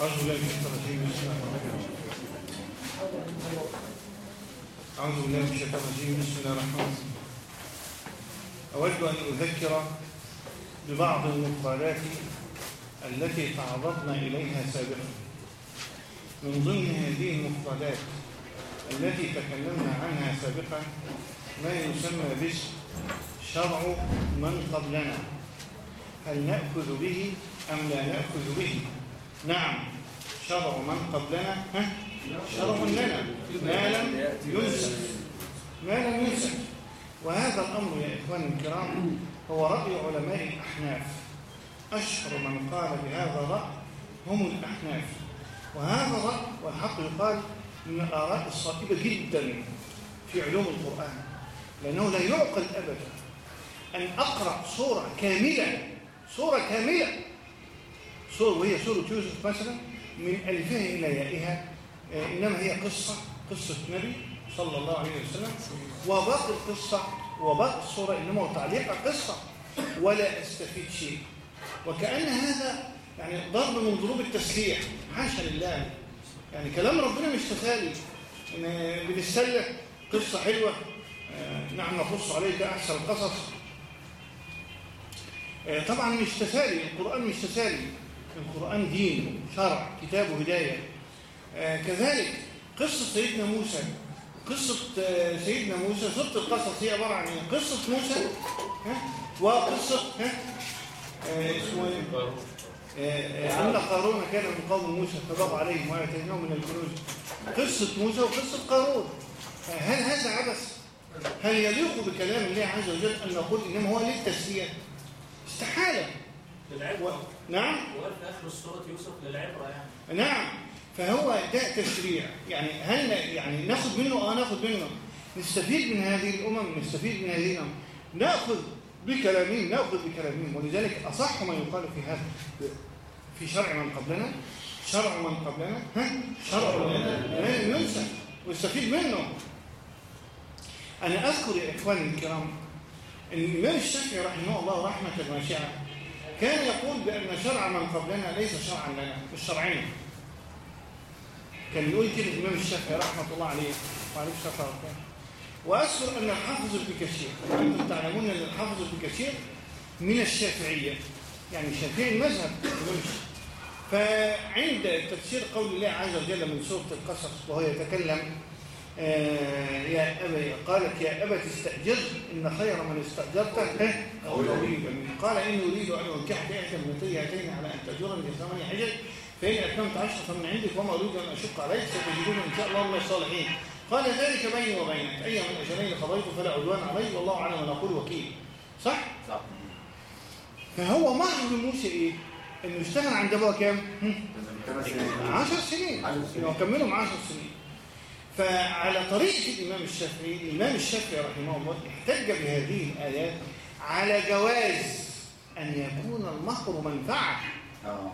أعوذ بالله من الشيطان الرجيم أعوذ بالله من الشيطان الرجيم بسم الله الرحمن الرحيم أود أن أذكر ببعض المقالات التي تعرضنا إليها سابقا. من ضمن هذه المقالات التي تكلمنا عنها سابقا ما يسمى باسم شرع من قبلنا. هل نأخذ به أم لا نأخذ به؟ نعم. شرع من قبلنا. ها؟ شرع لنا. ما لم ينسخ. ما لم ينسخ. وهذا الأمر يا إخواني الكرام هو رأي علماء الأحناف. أشهر من قال بهذا الرأي هم الأحناف. وهذا الرأي والحق يقال من الآراء الصائبة جدا في علوم القرآن. لأنه لا يعقل أبدا أن أقرأ صورة كاملة. صورة كاملة. صورة وهي سورة يوسف مثلا من ألفها إلى يائها. إنما هي قصة قصة نبي صلى الله عليه وسلم. وباقي القصة وباقي الصورة إنما هو تعليق قصة ولا أستفيد شيء. وكأن هذا يعني ضرب من ضروب التسليح. حاشا لله. يعني كلام ربنا مش تسالي إن بنستلح قصة حلوة. نحن نقص عليك أحسن القصص. طبعا مش تسالي القرآن مش تسالي. القرآن دين شرع كتاب هداية كذلك قصة سيدنا موسى قصة سيدنا موسى سورة القصص هي عبارة عن إيه؟ قصة موسى؟ وقصة ها؟ اسمه إيه؟ أن قارون كان من قوم موسى فبغى عليهم وآتيناه من الكنوز قصة موسى وقصة قارون هل هذا عبث؟ هل يليق بكلام الله عز وجل أن نقول إنما هو للتسلية؟ استحالة للعبرة. نعم. وقال في آخر سورة يوسف للعبرة يعني. نعم. فهو ده تشريع. يعني هل يعني ناخد منه؟ آه ناخد منه. نستفيد من هذه الأمم؟ نستفيد من هذه الأمم. نأخذ بكلامهم نأخذ بكلامهم. ولذلك أصح ما يقال في هذا في شرع من قبلنا. شرع من قبلنا. ها؟ شرع لا ينسى ويستفيد منه. أنا أذكر يا إخواني الكرام إن الإمام الشافعي رحمه الله رحمة واسعه كان يقول بأن شرع من قبلنا ليس شرعا لنا مش شرعنا كان يقول كده الإمام الشافعي رحمة الله عليه. وعليه الشافعي وأذكر أن الحافظ ابن كثير وأنتم تعلمون أن الحافظ ابن كثير من الشافعية يعني الشافعي المذهب. فعند تفسير قول الله عز وجل من سورة القصص وهو يتكلم يا أبا قالت يا أبا تستأجر إن خير من استأجرته. قوي قال إني أريد أن أنكحك إحدى ابنتي هاتين على أن تأجرني بثمانية حجج فإن أتممت عشرة من عندك وما أريد أن أشق عليك ستجدون إن شاء الله من الصالحين. قال ذلك بيني وبينك. أي من أجلين قضيت فلا عدوان علي والله أعلم ما نقول وكيل. صح؟ صح. فهو مهر موسى إيه؟ إنه اشتغل عند أبوه كام؟ 10 سنين. إنه كملهم 10 سنين. فعلى طريقة الإمام الشافعي الإمام الشافعي رحمه الله احتج بهذه الآيات على جواز أن يكون المهر منفعة. آه.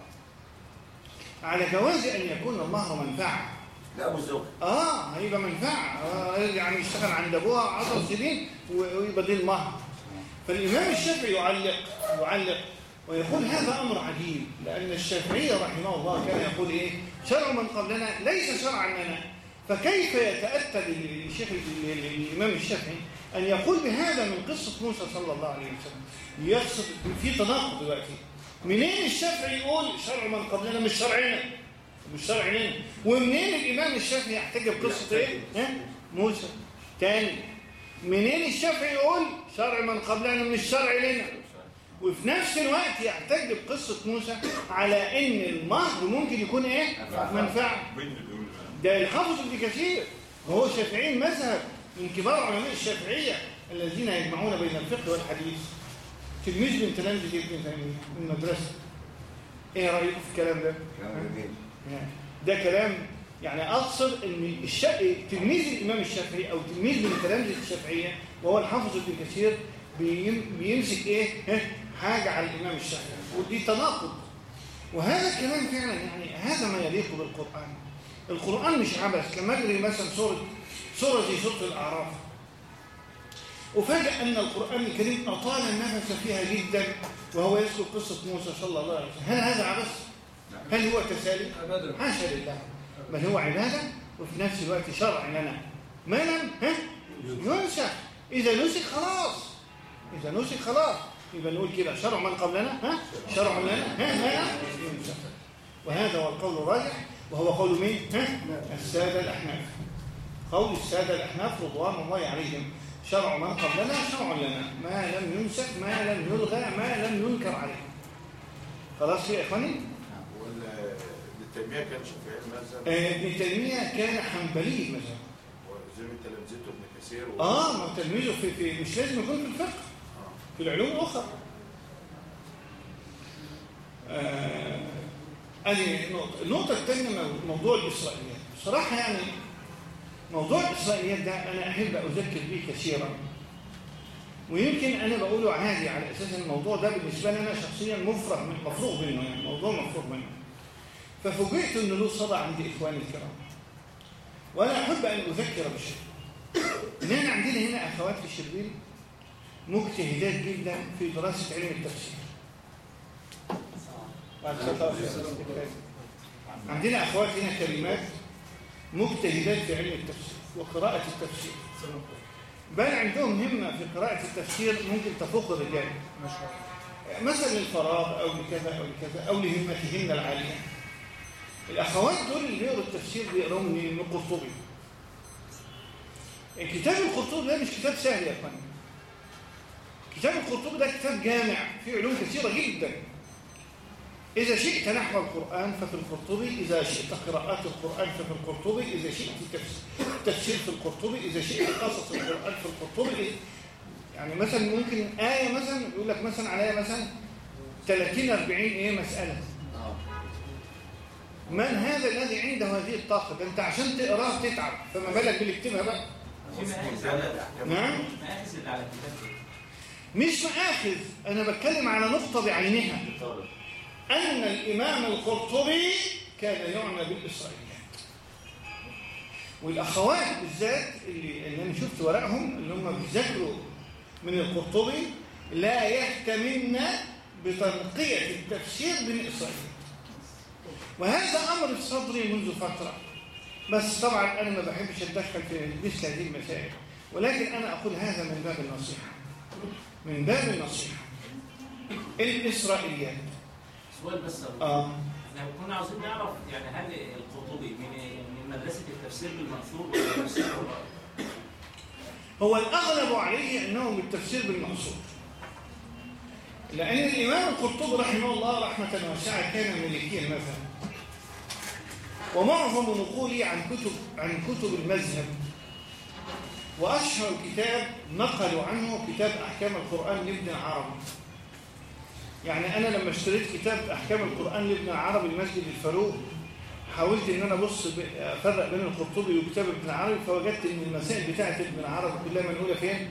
على جواز أن يكون المهر منفعة. لا أبو الزوج. آه هيبقى منفعة. آه يعني يشتغل عند أبوها 10 سنين ويبقى دي المهر. فالإمام الشافعي يعلق يعلق ويقول هذا أمر عجيب لأن الشافعي رحمه الله كان يقول إيه؟ شرع من قبلنا ليس شرعا لنا. فكيف يتأتى للشيخ الإمام الشافعي أن يقول بهذا من قصة موسى صلى الله عليه وسلم؟ يقصد في تناقض دلوقتي. منين الشافعي يقول شرع من قبلنا؟ مش شرعنا. مش شرع لنا ومنين الإمام الشافعي يحتج بقصة إيه؟ ها؟ موسى. تاني. منين الشافعي يقول شرع من قبلنا؟ مش شرع لنا. وفي نفس الوقت يحتج بقصة موسى على إن المهر ممكن يكون إيه؟ منفعة ده الحافظ ابن كثير. وهو شافعي المذهب من كبار علماء الشافعية الذين يجمعون بين الفقه والحديث. تلميذ من تلامذة ابن تيمية من المدرسة. إيه رأيكم في الكلام ده؟ كلام جميل. ده كلام يعني أقصد إن الشا... تلميذ الإمام الشافعي أو تلميذ من تلامذة الشافعية وهو الحافظ ابن كثير بيم... بيمسك إيه؟ حاجة على الإمام الشافعي. ودي تناقض. وهذا كلام فعلا يعني هذا ما يليق بالقرآن. القرآن مش عبث. لما أجري مثلا سورة سورة زي سورة الأعراف. وفاجأ أن القرآن الكريم أطال النفس فيها جدا وهو يذكر قصة موسى صلى الله عليه وسلم. هل هذا عبث؟ هل هو تسالي؟ أبدا. حاشا لله. بل هو عبادة وفي نفس الوقت شرع لنا. ما لم؟ ها؟ ينسخ. إذا نسخ خلاص. إذا نسخ خلاص. يبقى نقول كده. شرع من قبلنا؟ ها؟ شرع لنا. ها؟ ينسخ. وهذا هو القول الراجح. وهو قول مين؟ السادة الأحناف. قول السادة الأحناف رضوان الله عليهم. شرع من قبلنا شرع لنا. ما لم ينسخ ما لم يلغى ما لم ينكر عليه. خلاص يا إخواني؟ ولا التنمية كان شافعي المذهب. آه، ابن تيمية كان حنبلي المذهب. وزي ما تلامذته ابن كثير و... آه ما تلميذه في, في مش لازم يكون في الفقه. في العلوم الاخرى آه ادي نقطة. النقطة الثانية مو- موضوع الإسرائيليات. بصراحة يعني موضوع الإسرائيليات ده أنا أحب أذكر به كثيرا. ويمكن أنا بقوله عادي على أساس إن الموضوع ده بالنسبة لي أنا شخصيا مفرغ من مفروغ منه يعني موضوع مفروغ منه. ففوجئت إن له صدى عند إخواني الكرام. وأنا أحب أن أذكر بشيء. إن إحنا عندنا هنا أخوات في الشربين مجتهدات جدا في دراسة علم التفسير. عندنا أخوات هنا كلمات مجتهدات في علم التفسير وقراءة التفسير. بل عندهم همة في قراءة التفسير ممكن تفوق الرجال. مثلا للفراغ أو لكذا أو لكذا أو لهمتهن العالية. الأخوات دول اللي بيقروا التفسير بيقرأوا من القرطبي كتاب القرطبي ده مش كتاب سهل يا أخوان. كتاب القرطبي ده كتاب جامع فيه علوم كثيرة جدا. إذا شئت نحو القرآن ففي القرطبي إذا شئت قراءات القرآن ففي القرطبي إذا شئت تفس- تفسير في القرطبي إذا شئت قصص القرآن في القرطبي يعني مثلا ممكن آية مثلا يقول لك مثلا على آية مثلا 30 40 إيه مسألة. من هذا الذي عنده هذه الطاقة؟ ده أنت عشان تقرأه تتعب. فما بالك باللي يكتبها بقى؟ نعم. مش مآخذ. أنا بتكلم على نقطة بعينها. أن الإمام القرطبي كان يعنى بالإسرائيليات والأخوات بالذات اللي, أنا شفت ورقهم اللي هم بيذاكروا من القرطبي لا يهتمن بتنقية التفسير بالإسرائيليات وهذا أمر صدري منذ فترة. بس طبعا أنا ما بحبش أتدخل في مثل هذه المسائل. ولكن أنا أقول هذا من باب النصيحة. من باب النصيحة. الإسرائيليات سؤال بس. آه. إحنا كنا عاوزين نعرف يعني هل القرطبي من من مدرسة التفسير بالمنثور ولا التفسير؟ هو الأغلب عليه أنه بالتفسير بالمقصود لأن الإمام القرطبي رحمه الله رحمة واسعة كان ملكيا مثلا. ومعظم نقولي عن كتب عن كتب المذهب. وأشهر كتاب نقلوا عنه كتاب أحكام القرآن لابن عربي. يعني أنا لما اشتريت كتاب أحكام القرآن لابن عربي المسجد الفاروق حاولت إن أنا أبص أفرق بين القرطبي وكتاب ابن عربي فوجدت إن المسائل بتاعه ابن عربي كلها منقولة فين؟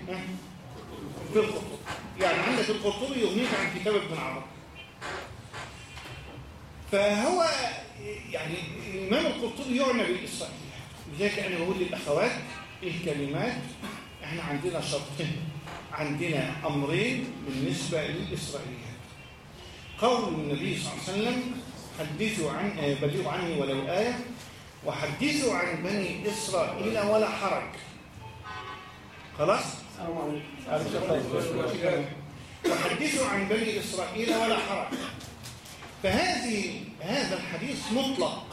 في القرطبي. يعني عندك القرطبي يغنيك عن كتاب ابن عربي فهو يعني الامام القرطبي يعنى بالاسرائيليات لذلك أنا بقول للأخوات الكلمات إحنا عندنا شرطين. عندنا أمرين بالنسبة للاسرائيليات قول النبي صلى الله عليه وسلم حدثوا عن آه، بلغوا عني ولو آية وحدثوا عن بني إسرائيل ولا حرج. خلاص؟ وحدثوا عن بني إسرائيل ولا حرج. فهذه هذا الحديث مطلق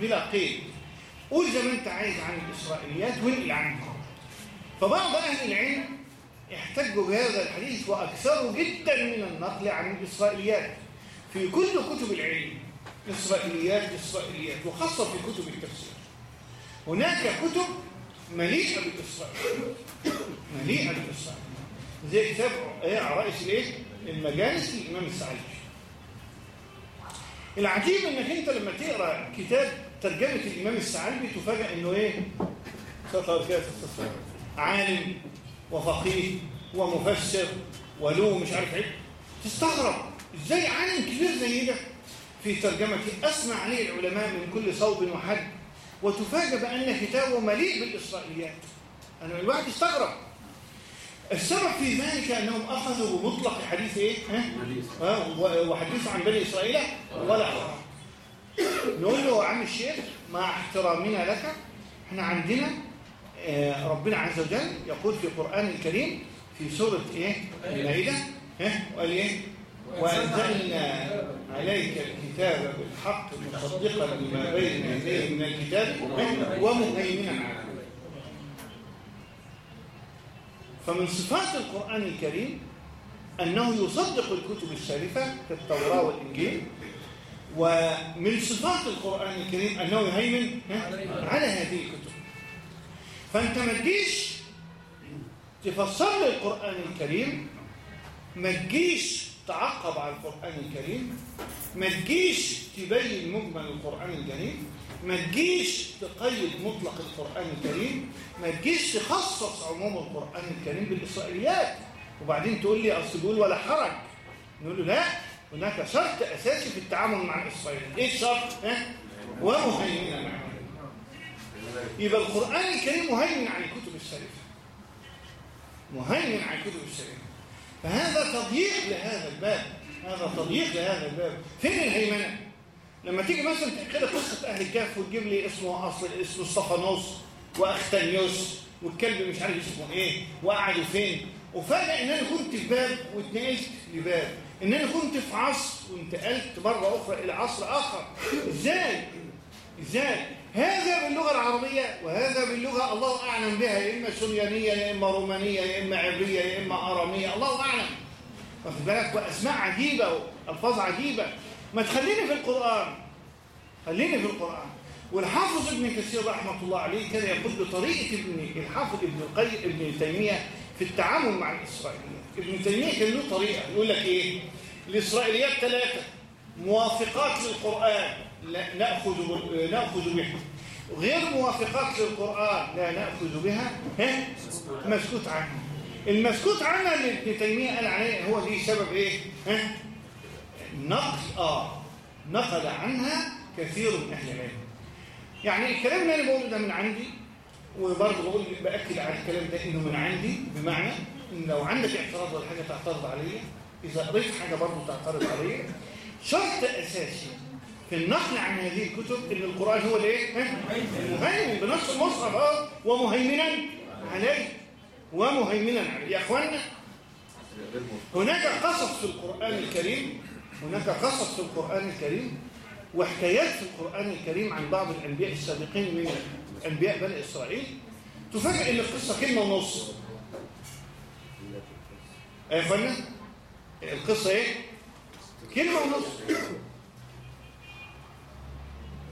بلا قيد. قول زي ما انت عايز عن الإسرائيليات وانقل عنها فبعض أهل العلم احتجوا بهذا الحديث وأكثروا جدا من النقل عن الإسرائيليات. في كل كتب العلم إسرائيليات إسرائيليات وخاصة في كتب التفسير. هناك كتب مليئة بالإسرائيليات مليئة بالإسرائيليات. زي كتاب إيه عرائس الإيه؟ المجالس للإمام السعيد العجيب إنك أنت لما تقرأ كتاب ترجمة الإمام السعلبي تفاجئ إنه إيه. عالم وفقيه ومفسر وله مش عارف إيه. تستغرب. إزاي عالم كبير زي ده. في ترجمته اثنى عليه العلماء من كل صوب وحد وتفاجئ بأن كتابه مليء بالإسرائيليات. أنا الواحد يستغرب. السبب في ذلك أنهم أخذوا بمطلق حديث إيه؟ ها؟ وحدثوا عن بني إسرائيل؟ ولا حرج نقول له يا عم الشيخ مع احترامنا لك إحنا عندنا آه، ربنا عز وجل يقول في القرآن الكريم في سورة إيه؟ المائدة ها؟ وقال إيه؟ وأنزلنا عليك الكتاب بالحق مصدقا لما بين يديه من الكتاب؟ ومهيمنا عليه فمن صفات القرآن الكريم أنه يصدق الكتب الشريفة كالتوراة والإنجيل ومن صفات القرآن الكريم أنه يهيمن؟ على هذه الكتب فأنت ما تجيش تفسر لي القرآن الكريم ما تجيش تعقب على القرآن الكريم ما تجيش تبين مجمل القرآن الكريم ما تجيش تقيد مطلق القرآن الكريم ما تجيش تخصص عموم القرآن الكريم بالإسرائيليات. وبعدين تقول لي أصل ولا حرج. نقول له لا هناك شرط أساسي في التعامل مع الإسرائيل إيه الشرط؟ ها؟ ومهيمنا معه يبقى القرآن الكريم مهيمن على الكتب الشريفة. مهيمن على الكتب الشريفة. فهذا تضييق لهذا الباب هذا تضييق لهذا الباب فين الهيمنة؟ لما تيجي مثلا كده قصة أهل الكهف وتجيب لي اسمه أصل اسمه صفانوس وأختنيوس والكلب مش عارف اسمه إيه وقعدوا فين وفجأة إن أنا كنت في باب واتنقلت لباب إن أنا كنت في عصر وانتقلت مرة أخرى إلى عصر آخر إزاي؟ إزاي؟ هذا باللغة العربية وهذا باللغة الله أعلم بها يا إما سريانية يا إما رومانية يا إما عبرية يا إما أرامية الله أعلم. واخد بالك؟ وأسماء عجيبة وألفاظ عجيبة. ما تخليني في القرآن. خليني في القرآن. والحافظ ابن كثير رحمة الله عليه كان يقول بطريقة ابن الحافظ ابن القيم ابن تيمية في التعامل مع الإسرائيليات ابن تيمية كان له طريقة. يقول لك إيه؟ الإسرائيليات ثلاثة. موافقات للقرآن. نأخذ نأخذ بها. غير موافقات للقرآن لا نأخذ بها. ها؟ مسكوت عنها. المسكوت عنها اللي ابن تيمية قال عليه هو دي سبب إيه؟ ها؟ نقل آه. نقل عنها كثير من أهل العلم. يعني الكلام اللي أنا بقوله ده من عندي وبرضه بقول بأكد على الكلام ده إنه من عندي بمعنى إن لو عندك اعتراض ولا حاجة تعترض عليا إذا قريت حاجة برضه تعترض عليا. شرط أساسي النقل عن هذه الكتب إن القرآن هو الإيه؟ المهيمن بنص المصحف آه. ومهيمنا عليه ومهيمنا عليه. يا اخوانا هناك قصص في القرآن الكريم هناك قصص في القرآن الكريم وحكايات في القرآن الكريم عن بعض الأنبياء السابقين من أنبياء بني إسرائيل. تفاجئ إن القصة كلمة ونص. يا اخوانا القصة إيه؟ كلمة ونص.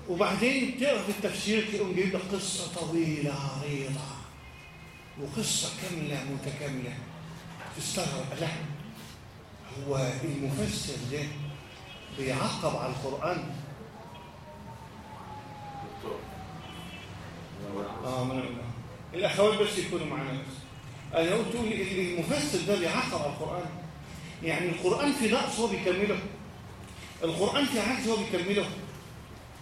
وبعدين تقرا في التفسير تقوم جايب لك قصة طويلة عريضة. وقصة كاملة متكاملة. تستغرب لا هو المفسر ده بيعقب على القرآن. آه أنا- الاخوات بس يكونوا معانا بس. أنا قلت لي المفسر ده بيعقب على القرآن. يعني القرآن في نقص هو بيكمله. القرآن في عجز هو بيكمله.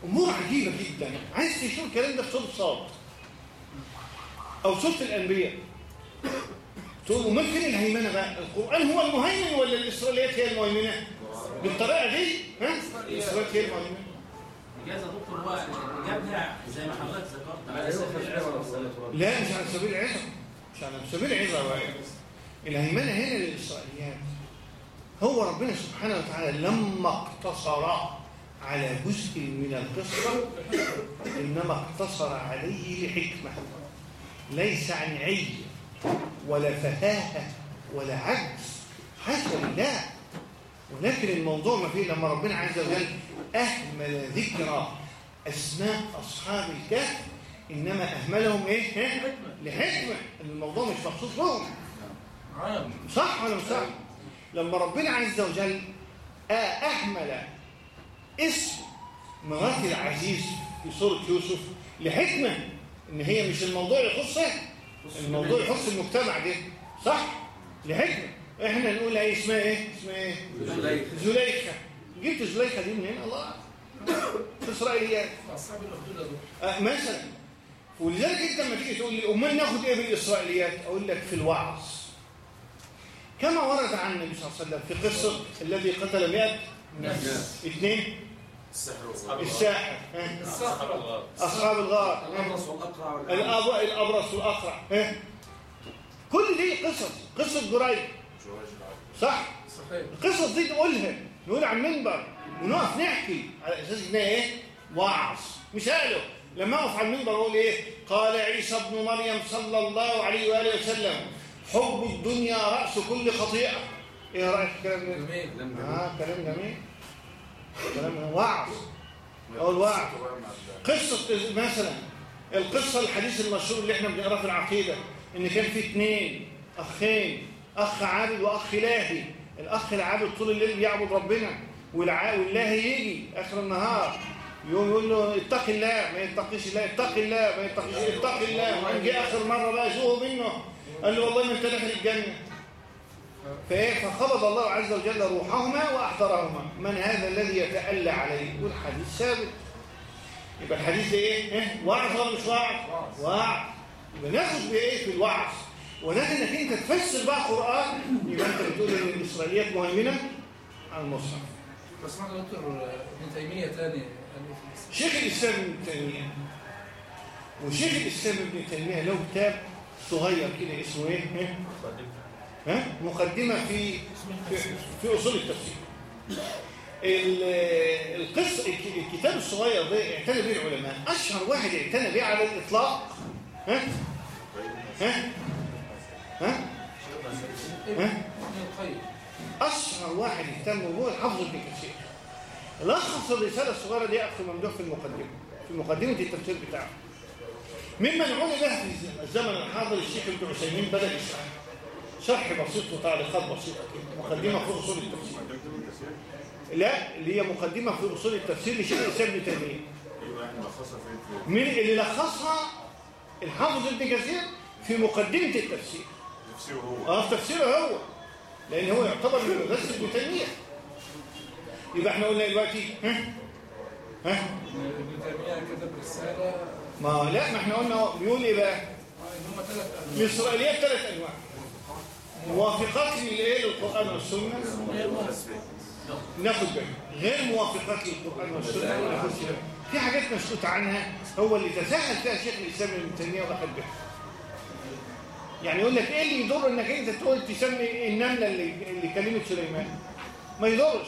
أمور عجيبة جدا. عايز تشوف الكلام ده في سوره صاد أو سوره الأنبياء. تقول أمال فين الهيمنة بقى؟ القرآن هو المهيمن ولا الإسرائيليات هي المهيمنة؟ بالطريقة دي ها؟ الإسرائيليات هي المهيمنة. إجازة يا دكتور هو جابها زي ما حضرتك ذكرت. على سبيل العزة لا مش على سبيل العظة مش على سبيل العظة بقى. الهيمنة هنا للإسرائيليات. هو ربنا سبحانه وتعالى لما اقتصر على جزء من القصة إنما اقتصر عليه لحكمة ليس عن عي ولا فهاهة ولا عجز. حاشا لله ولكن الموضوع ما فيه لما ربنا عز وجل أهمل ذكر أسماء أصحاب الكهف إنما أهملهم إيه؟ لحكمة. الموضوع مش مخصوص لهم. صح ولا مش صح؟ لما ربنا عز وجل أهمل اسم مرات العزيز في سورة يوسف لحكمة إن هي مش الموضوع يخصها الموضوع يخص المجتمع ده. صح؟ لحكمة. إحنا نقول إيه اسمها إيه؟ اسمها إيه؟ زليخة. جبت زليخة دي منين؟ الله. في إسرائيليات. أصحاب آه، مثلا. ولذلك أنت لما تيجي تقول لي أمال ناخد إيه بالإسرائيليات؟ أقول لك في الوعظ. كما ورد عن النبي صلى الله عليه وسلم في قصة الذي قتل 100 نفس اثنين. السحر. الساحر. ها؟ الصخرة أصحاب الغار؟ الأبرص والأقرع الأبرص والأقرع. ها؟ كل دي قصص. قصة جريج. صح؟ صحيح. القصص دي نقولها نقول على المنبر. ونقف نحكي. على أساس انها إيه؟ وعظ. مش قالوا لما أقف على المنبر أقول إيه؟ قال عيسى ابن مريم صلى الله عليه وآله وسلم حب الدنيا رأس كل خطيئة. إيه رأيك في الكلام ده؟ جميل. آه كلام جميل. كلام وعظ. أقول وعظ. قصته بقى مع ال- قصة مثلا القصة الحديث المشهور اللي إحنا بنقراه في العقيدة إن كان في اثنين أخين أخ عابد وأخ لاهي الأخ العابد طول الليل بيعبد ربنا واللاهي يجي آخر النهار. يقوم يقول له اتق الله ما يتقيش الله اتق الله ما يتقيش اتق الله. وقام جه آخر مرة بقى شوه منه. قال له والله ما أنت داخل الجنة. فقبض الله عز وجل روحهما وأحضرهما من هذا الذي يتألى عليه والحديث ثابت يبقى الحديث ده إيه؟ إيه؟ وعظ ولا مش وعظ؟ وعظ يبقى ناخد بإيه في الوعظ ولكن إنك أنت تفسر بقى قرآن يبقى أنت بتقول إن الإسرائيليات مهيمنه على المصحف بس معنا دكتور ابن تيمية تاني ألف الإسلام. شيخ الإسلام ابن تيمية وشيخ الإسلام ابن تيمية له كتاب صغير كده اسمه إيه؟ ها؟ مقدمة في في, أصول التفسير. ال- القصة الك- الكتاب الصغير ده اعتنى به العلماء. أشهر واحد اعتنى به على الإطلاق. ها؟ ها؟ ها؟ ها؟ أشهر واحد اهتم به الحافظ ابن كثير. لخص الرسالة الصغيرة دي اخ ممدوح في المقدمة. في مقدمة التفسير بتاعه. ممن له في الزمن الحاضر الشيخ ابن عثيمين بدأ يشرح. شرح بسيط وتعليقات بسيطة كده. مقدمة في أصول التفسير. لا اللي هي مقدمة في أصول التفسير لشيخ الإسلام ابن أيوه في من اللي لخصها الحافظ ابن كثير في مقدمة التفسير. تفسيره هو. آه في تفسيره هو. لأن هو يعتبر من مدرسة ابن تيمية. يبقى إحنا قلنا دلوقتي ها؟ ها؟ ابن تيمية كتب رسالة ما لا ما إحنا قلنا بيقول إيه بقى؟ آه، إن هم ثلاث أنواع. الاسرائيليات ثلاث أنواع. موافقات للإيه؟ للقرآن والسنة؟ ناخد بالنا غير موافقات للقرآن والسنة ما ناخدش بالنا في حاجات مسكوت عنها هو اللي تساهل فيها شيخ الإسلام ابن تيمية واخد بالها يعني يقول لك إيه اللي يضر إنك أنت تقول تسمي النملة اللي اللي كلمت سليمان؟ ما يضرش.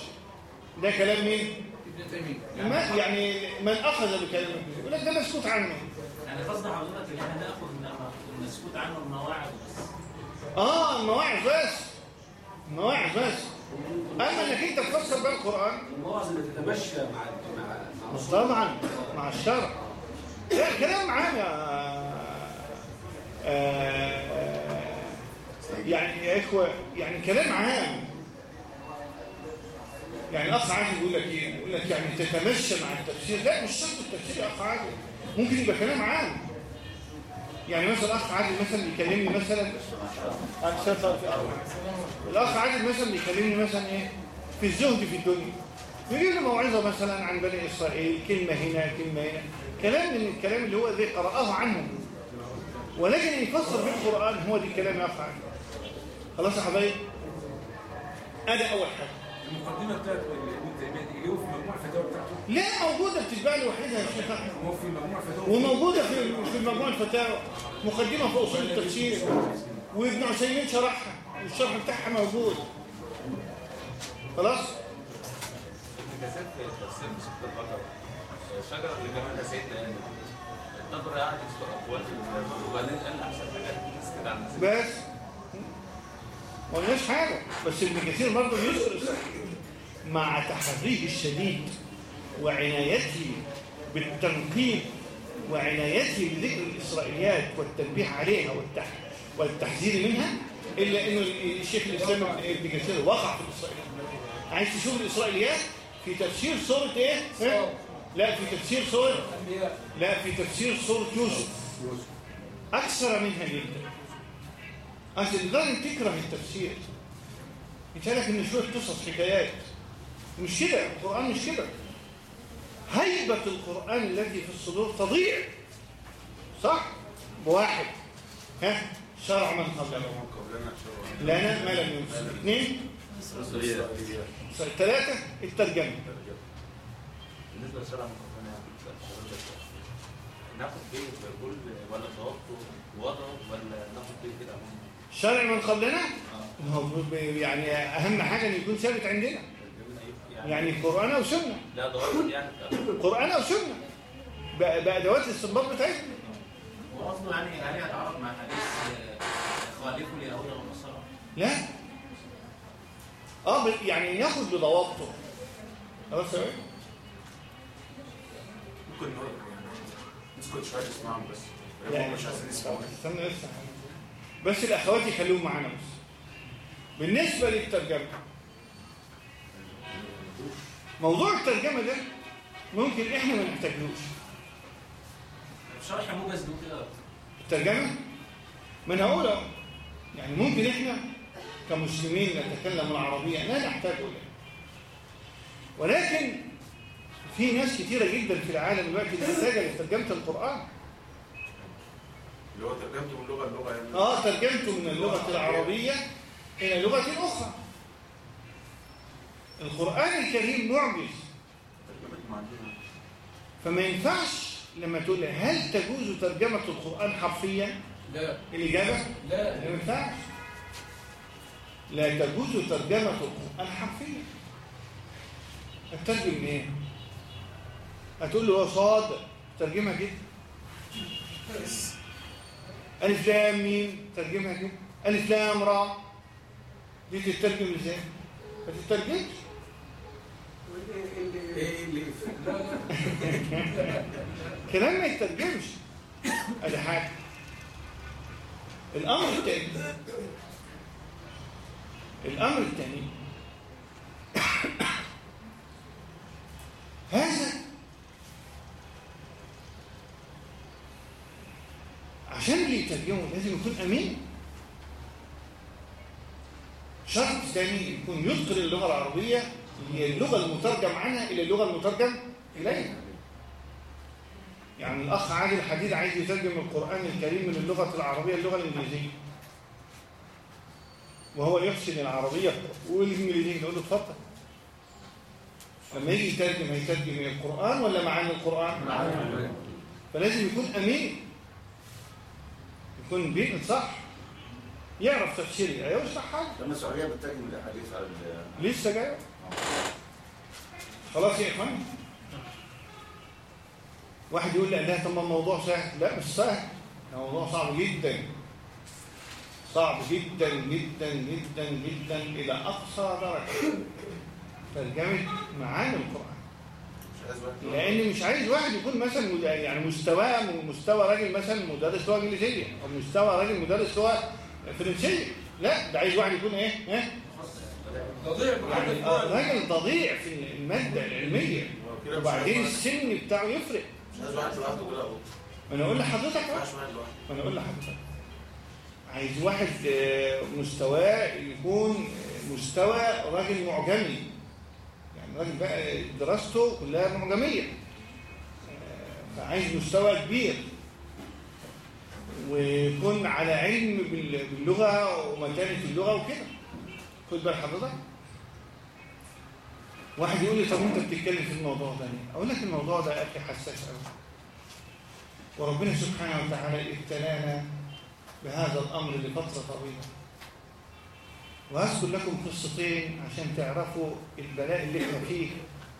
ده كلام مين؟ ابن تيمية. ما يعني من أخذ بكلامه يقول لك ده مسكوت عنه. يعني قصد حضرتك إن إحنا ناخد من المسكوت عنه المواعظ بس. آه المواعظ بس المواعظ بس أما إنك أنت تفسر بقى القران المواعظ اللي تتمشى مع مع طبعا مع الشرع. لا كلام عام يا آه، يعني يا إخوة يعني كلام عام. يعني الاخ عادل يقول لك إيه؟ يقول لك يعني تتمشى مع التفسير. لا مش شرط التفسير يا اخ عادل ممكن يبقى كلام عام. يعني مثلا الاخ عادل مثلا بيكلمني مثلا. الأخ عادل مثلا بيكلمني مثلا إيه في الزهد في الدنيا. يجيب لي موعظة مثلا عن بني إسرائيل كلمة هنا كلمة هنا. كلام من الكلام اللي هو زي قرأه عنهم. ولكن يفسر بالقران هو دي الكلام يقع عنه خلاص يا حبايبي ادي أول حاجة. المقدمة بتاعت ابن تيميه دي اللي هو في مجموع بتاعته لا موجوده بتتباع لوحدها يا شيخ أحمد؟ هو في مجموع في في مجموعه الفتاوى مقدمة في أصول التفسير. وابن عثيمين شرحها والشرح بتاعها موجود. خلاص؟ في تفسير سورة البقرة اللي سيدنا آدم يذكر أقوال في النبر وبعدين قال أحسن حاجات الناس كده عن. بس. ما قلناش حاجة. بس ابن كثير برضه الصحيح. مع تحريه الشديد. وعنايته بالتنقيب وعنايته بذكر الإسرائيليات والتنبيه عليها والتح والتحذير منها إلا إنه الشيخ الإسلام ابن كثير وقع في الإسرائيليات. عايز تشوف الإسرائيليات؟ في تفسير سورة إيه؟ ها؟ لا في تفسير سورة الأنبياء. لا في تفسير سورة يوسف. أكثر منها جدا. أنت لدرجة تكره التفسير. يتهيألك إن شوية قصص حكايات. مش كده؟ القرآن مش كده. هيبة القرآن الذي في الصدور تضيع. صح؟ بواحد. ها؟ شرع من قبلنا قبلنا شرع. لنا ما لم ينسى. اثنين. ثلاثة. الترجمة. للشرع المقرآن يعني حضرتك ناخد بيه بكل ولا ضوابطه ووضعه ولا ناخد بيه كده؟ الشرع من قبلنا؟ آه. ب- يعني أهم حاجة ان يكون ثابت عندنا. يعني, يعني قرآن أو سنة. لا ضوابط يعني قرآن أو سنة. بأ- بأدوات الاستنباط بتاعتنا. وقصده يعني هل يتعارض مع حديث خالفوا اليهود والنصارى؟ لا. آه يعني ياخد بضوابطه. خلاص يا باشا؟ ممكن نقول يعني نسكت شوية نسمعهم بس. لا. مش عايزين يسمعوا استنى بس بس الأخوات يخلوهم معانا بس. بالنسبة للترجمة. موضوع الترجمة ده ممكن إحنا ما نحتاجلوش. شرح موجز كده. الترجمة؟ ما أنا هقول. يعني ممكن إحنا كمسلمين نتكلم العربية لا نحتاج اليه ولكن في ناس كثيره جدا في العالم دلوقتي محتاجه لترجمة القرآن. اللي هو ترجمته من للغه يعني آه ترجمته من اللغة العربية إلى لغة أخرى. القرآن الكريم معجز فما ينفعش لما تقول هل تجوز ترجمة القرآن حرفيا؟ لا. الاجابه لا. ما ينفعش. لا تجوز ترجمة القرآن حرفيا. هتترجم إيه؟ هتقول له هو صاد ترجمها كده. ألف لام ميم. ترجمها كده. ألف لام را. دي تترجم إزاي؟ ما تترجمش. إيه اللي لا لا كلام ما يترجمش ادي حاجة الأمر الثاني. الأمر الثاني. هذا عشان اللي يترجمه لازم يكون أمين. شرط ثاني يكون يتقن اللغة العربية اللغة المترجم عنها إلى اللغة المترجم إليها. يعني الأخ عادل حديد عايز يترجم القرآن الكريم من اللغة العربية للغة الإنجليزية. وهو يحسن العربية والإنجليزية. نقول له اتفضل. لما يجي يترجم هيترجم من القرآن ولا معاني القرآن؟ فلازم يكون أمين. يكون بيئن صح. يعرف تفسيري أيوة صح حاجة لما السعودية بتترجم الأحاديث على لسه جاي خلاص يا إخوان. واحد يقول لي لا طب الموضوع سهل. لا مش سهل. الموضوع صعب جدا. صعب جدا جدا جدا جدا إلى أقصى درجة. ترجمة معاني واحد لأن مش عايز واحد يكون مثلا يعني مستواه مستوى راجل مثلا مدرس لغة إنجليزية أو مستوى راجل مدرس لغة فرنسية. لا ده عايز واحد يكون إيه ها تضيع يعني آه، الفعل راجل ضليع في المادة العلمية. وبعدين السن بتاعه يفرق. مش عايز واحد لوحده أنا أقول لحضرتك أنا أقول لحضرتك. عايز واحد آه، مستواه يكون مستوى راجل معجمي. يعني راجل بقى دراسته كلها معجمية. آه، فعايز مستوى كبير. ويكون على علم بال- باللغة ومتانة اللغة وكده. خد بال حضرتك. واحد يقول لي طب انت بتتكلم في الموضوع ده ليه؟ أقول لك الموضوع ده أخي حساس قوي وربنا سبحانه وتعالى ابتلانا بهذا الأمر لفترة طويلة. وهذكر لكم قصتين عشان تعرفوا البلاء اللي إحنا فيه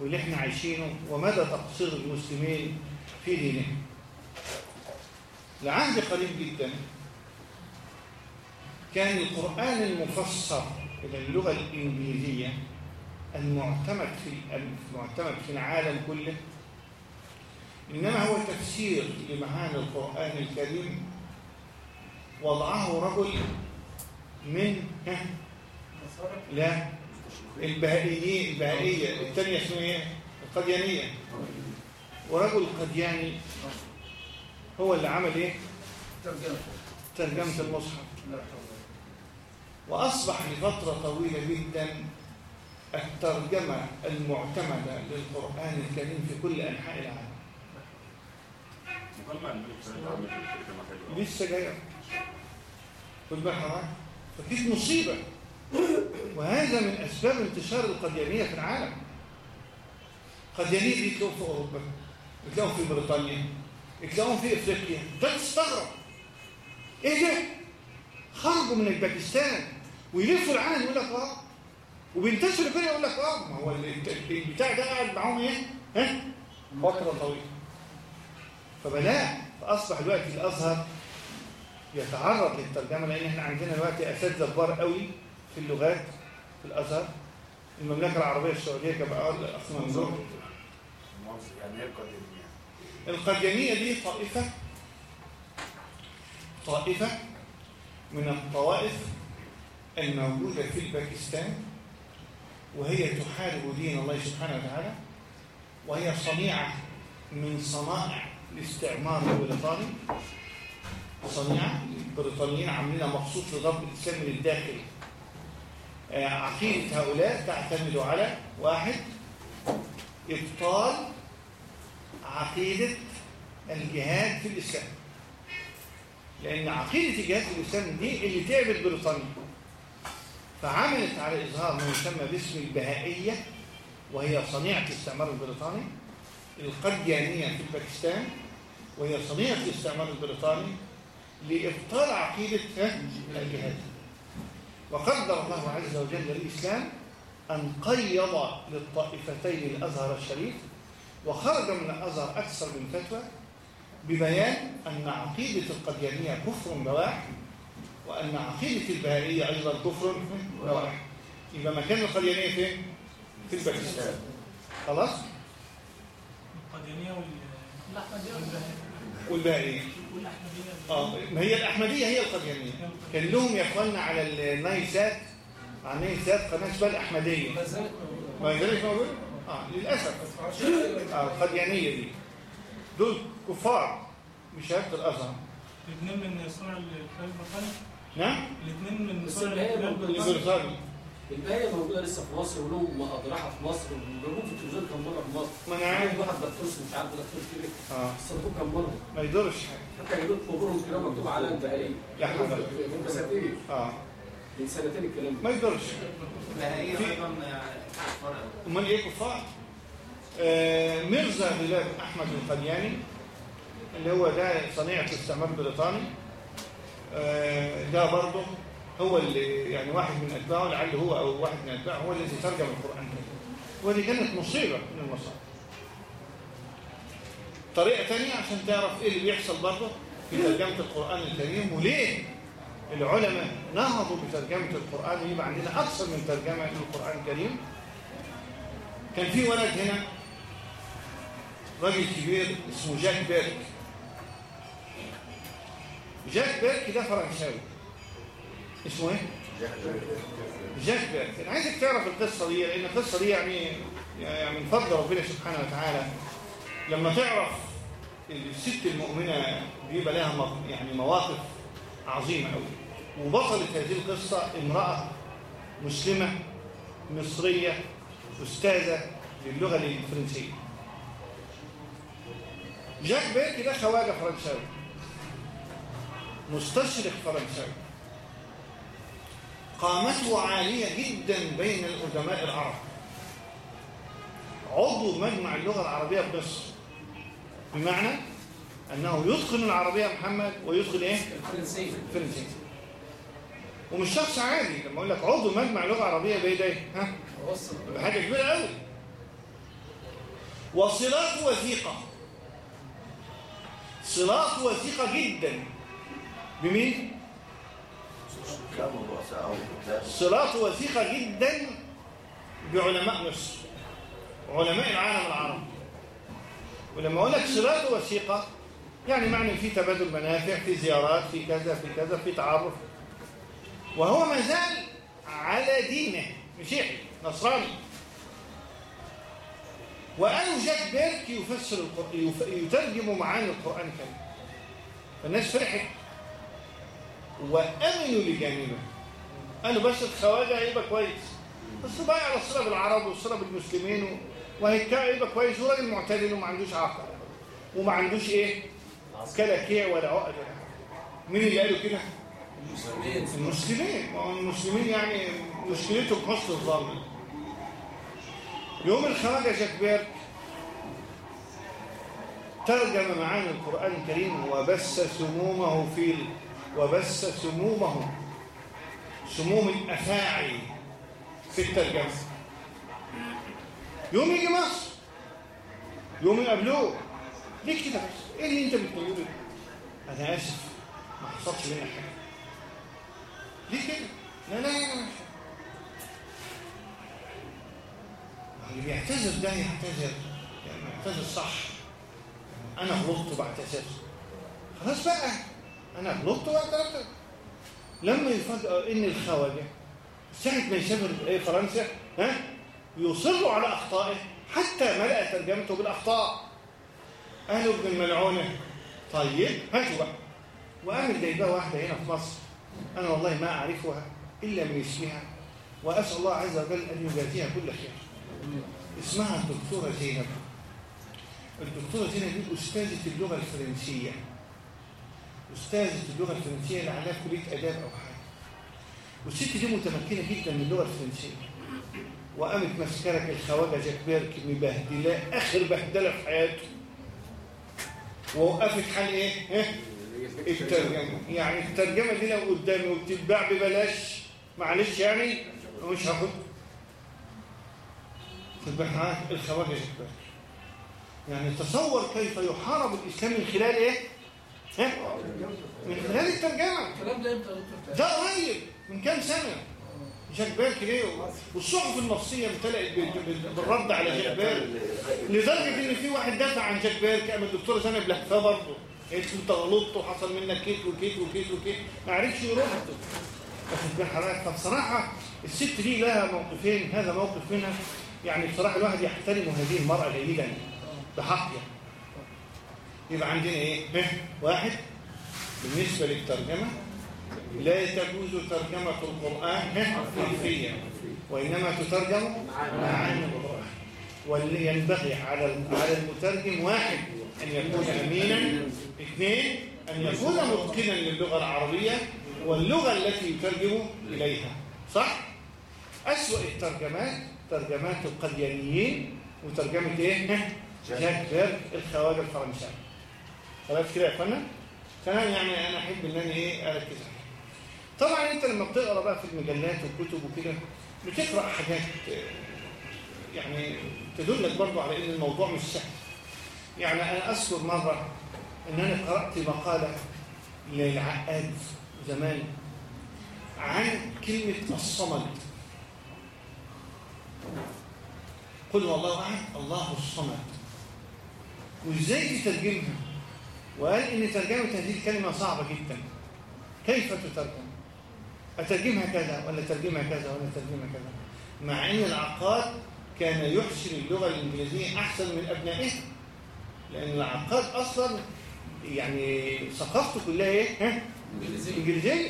واللي إحنا عايشينه ومدى تقصير المسلمين في دينهم. لعهد قريب جدا كان القرآن المفسر إلى اللغة الإنجليزية المعتمد في المعتمد في العالم كله إنما هو تفسير لمعاني القرآن الكريم وضعه رجل من ها لا البهائيين البهائية الثانية اسمها إيه؟ القديانية ورجل قدياني هو اللي عمل إيه؟ ترجمة المصحف وأصبح لفترة طويلة جدا الترجمة المعتمدة للقرآن الكريم في كل أنحاء العالم. لسه جاية بال حضرتك فكيف مصيبة. وهذا من أسباب انتشار القديانية في العالم. قديانية دي تلاقوهم في أوروبا تلاقوهم في بريطانيا تلاقوهم في أفريقيا. ده تستغرب. إيه ده؟ خرجوا من الباكستان. ويلفوا العالم يقول لك آه. وبينتشروا كده يقول لك آه. ما هو ال- البتاع ده قاعد معاهم إيه؟ ها؟ فترة طويلة. فبلاء فأصبح دلوقتي الأزهر يتعرض للترجمة لأن إحنا عندنا دلوقتي أساتذة كبار قوي في اللغات في الأزهر. المملكة العربية السعودية كما قال إيه القديمية؟ القديانية دي طائفة طائفة من الطوائف الموجودة في الباكستان وهي تحارب دين الله سبحانه وتعالى وهي صنيعة من صنائع الاستعمار البريطاني صنيعة البريطانيين عاملينها مخصوص لضرب الإسلام من الداخل آه، عقيدة هؤلاء تعتمد على واحد إبطال عقيدة الجهاد في الإسلام. لأن عقيدة الجهاد في الإسلام دي اللي تعبت بريطانيا. فعملت على إظهار ما يسمى باسم البهائية وهي صنيعة الاستعمار البريطاني القديانية في باكستان وهي صنيعة الاستعمار البريطاني لإبطال عقيدة الجهاد. وقدر الله عز وجل للإسلام أن قيض للطائفتين الأزهر الشريف وخرج من الأزهر أكثر من فتوى ببيان أن عقيدة القديانية كفر بواح وأن عقيدة البهائية أيضا كفر. بواح يبقى مكان القديانية فين؟ في الباكستان. خلاص؟ القديانية وال والبهائية آه ما هي الأحمدية؟ هي القديانية كان لهم يا إخواننا على النايل سات على النايل سات قناة اسمها الأحمدية. ما زالت موجودة؟ آه للأسف. آه القديانية دي. دول كفار. بشهادة الأزهر الاثنين من صنع الكلاب البريطاني نعم؟ الاثنين من بس البهاية موجودة. البهاية موجودة لسه. في مصر ولهم أضرحة في مصر وجابوهم في التلفزيون كم مرة في مصر. ما أنا عارف. واحد دكتور مش عارف دكتور كبير آه. صرفوه كم مرة ما يدورش حتى جابوا قبورهم كده مكتوب على البهاية يا حبيبي. من سنتين. آه. من سنتين الكلام. ده ما يدورش البهائية في- أيضا يعني فرق أمال إيه كفار؟ آه ميرزا غلاب أحمد القدياني اللي هو ده صنيعة الاستعمار البريطاني. آه ده برضه هو اللي يعني واحد من أتباعه لعل هو أو واحد من أتباعه هو الذي ترجم القرآن. كده ودي كانت مصيبة من المصائب. طريقة ثانية عشان تعرف إيه اللي بيحصل برضه في ترجمة القرآن الكريم وليه العلماء نهضوا بترجمة القرآن؟ ويبقى عندنا أكثر من ترجمة للقران الكريم. كان في ولد هنا راجل كبير اسمه جاك بيرك. جاك بيرك ده فرنساوي اسمه إيه؟ جاك بيرك. أنا عايزك تعرف القصة دي لأن القصة دي يعني يعني من فضل ربنا سبحانه وتعالى. لما تعرف الست المؤمنة بيبقى لها يعني مواقف عظيمة قوي وبطلة هذه القصة امرأة مسلمة مصرية أستاذة للغة الفرنسية. جاك بيرك ده خواجة فرنساوي. مستشرق فرنساوي قامته عالية جدا بين الأدماء العرب. عضو مجمع اللغة العربية بمصر بمعنى أنه يتقن العربية محمد ويتقن إيه؟ الفرنسية الفرنسية ومش شخص عادي لما أقول لك عضو مجمع لغة عربية ده إيه ده؟ ها؟ وصل. يبقى حاجة كبيرة قوي وصلات وثيقة. صلات وثيقة جدا. بمين؟ صلات وثيقة جدا بعلماء مصر علماء العالم العربي. ولما أقول لك صلات وثيقة يعني معنى في تبادل منافع في زيارات في كذا في كذا في تعارف وهو ما زال على دينه مسيحي نصراني. جاك بيرك يفسر القرآن يترجم معاني القرآن الكريم. فالناس فرحت. وأمنوا لجانبه قالوا بس الخواجه هيبقى كويس. بس بقى على الصلة بالعرب والصلة بالمسلمين وهيبقى يبقى كويس. وراجل معتدل وما عندوش عقل. وما عندوش إيه؟ كلاكيع ولا عقد حاجة مين اللي قالوا كده؟ المسلمين. هو المسلمين يعني مشكلتهم حسن الظن. يوم الخواجة جاك بيرك ترجم معاني القرآن الكريم وبث سمومه في وبث سمومه سموم الأفاعي في الترجمة. يوم يجي مصر يوم يقابلوه ليه كده بس؟ إيه اللي أنت بتقوله ده؟ أنا آسف ما حصلش منك حاجة. ليه كده؟ لا لا لا اللي بيعتذر ده يعتذر. يعني يعتذر صح. أنا غلطت بعتذر خلاص بقى. أنا غلطت واعتذرت لما يفاجئوا إن الخواجة ساعة ما يسافر فرنسا ها يصروا على أخطائه حتى ملأ ترجمته بالأخطاء. قالوا ابن الملعونة طيب هاتوا بقى؟ وقامت جايبها واحدة هنا في مصر أنا والله ما أعرفها إلا من اسمها وأسأل الله عز وجل أن يجازيها كل خير. اسمها الدكتورة زينب. الدكتورة زينب دي أستاذة اللغة الفرنسيه استاذه اللغة الفرنسية اللي في كلية آداب أو حاجة. والست دي متمكنة جدا من اللغة الفرنسية. وقامت مسكرك الخواجه جاك بيرك مبهدلاه آخر بهدلة في حياته. ووقفت حال إيه؟ الترجمة. يعني الترجمة دي لو قدامي وبتتباع ببلاش. معلش يعني مش هاخد. تتباع الخواجة جاك بيرك. يعني تصور كيف يحارب الإسلام من خلال إيه؟ ها؟ من خلال الترجمة. الكلام ده إمتى ده قريب من كام سنة؟ جاك بيرك ليه؟ والصحف المصريه امتلأت بال- بال- بالرد على جاك بيرك. لدرجه إن في واحد دافع عن جاك بيرك قام الدكتوره زينب لهفاه برضه قالت له انت غلطت وحصل منك كيت وكيت وكيت وكيت. ما عرفش يرد واخد بال حضرتك فبصراحه الست دي لها موقفين هذا موقف منها. يعني بصراحة الواحد يحترم هذه المرأة جيدا بحق يعني. يبقى عندنا إيه؟ ها؟ واحد بالنسبة للترجمة لا تجوز ترجمة القرآن حرفيا وإنما تترجم معاني القرآن واللي ينبغي على على المترجم واحد أن يكون أمينا اثنين أن يكون متقنا للغة العربية واللغة التي يترجم إليها صح؟ أسوأ الترجمات ترجمات القديانيين وترجمة إيه؟ جاك بيرك الخواجة الفرنساوي خلاص كده يا فندم؟ تمام يعني أنا أحب إن أنا إيه أركز. عليه طبعا أنت لما بتقرأ بقى في المجلات والكتب وكده بتقرأ حاجات يعني تدلك برضو على إن الموضوع مش سهل. يعني أنا أذكر مرة إن أنا قرأت مقالة للعقاد زمان عن كلمة الصمد. قل هو الله أحد الله الصمد. وإزاي تترجمها؟ وقال إن ترجمة هذه الكلمة صعبة جدا. كيف تترجم؟ أترجمها كذا ولا ترجمها كذا ولا ترجمها كذا؟ مع أن العقاد كان يحسن اللغة الإنجليزية أحسن من أبنائه لأن العقاد أصلا يعني ثقافته كلها إيه؟ ها؟ إنجليزية.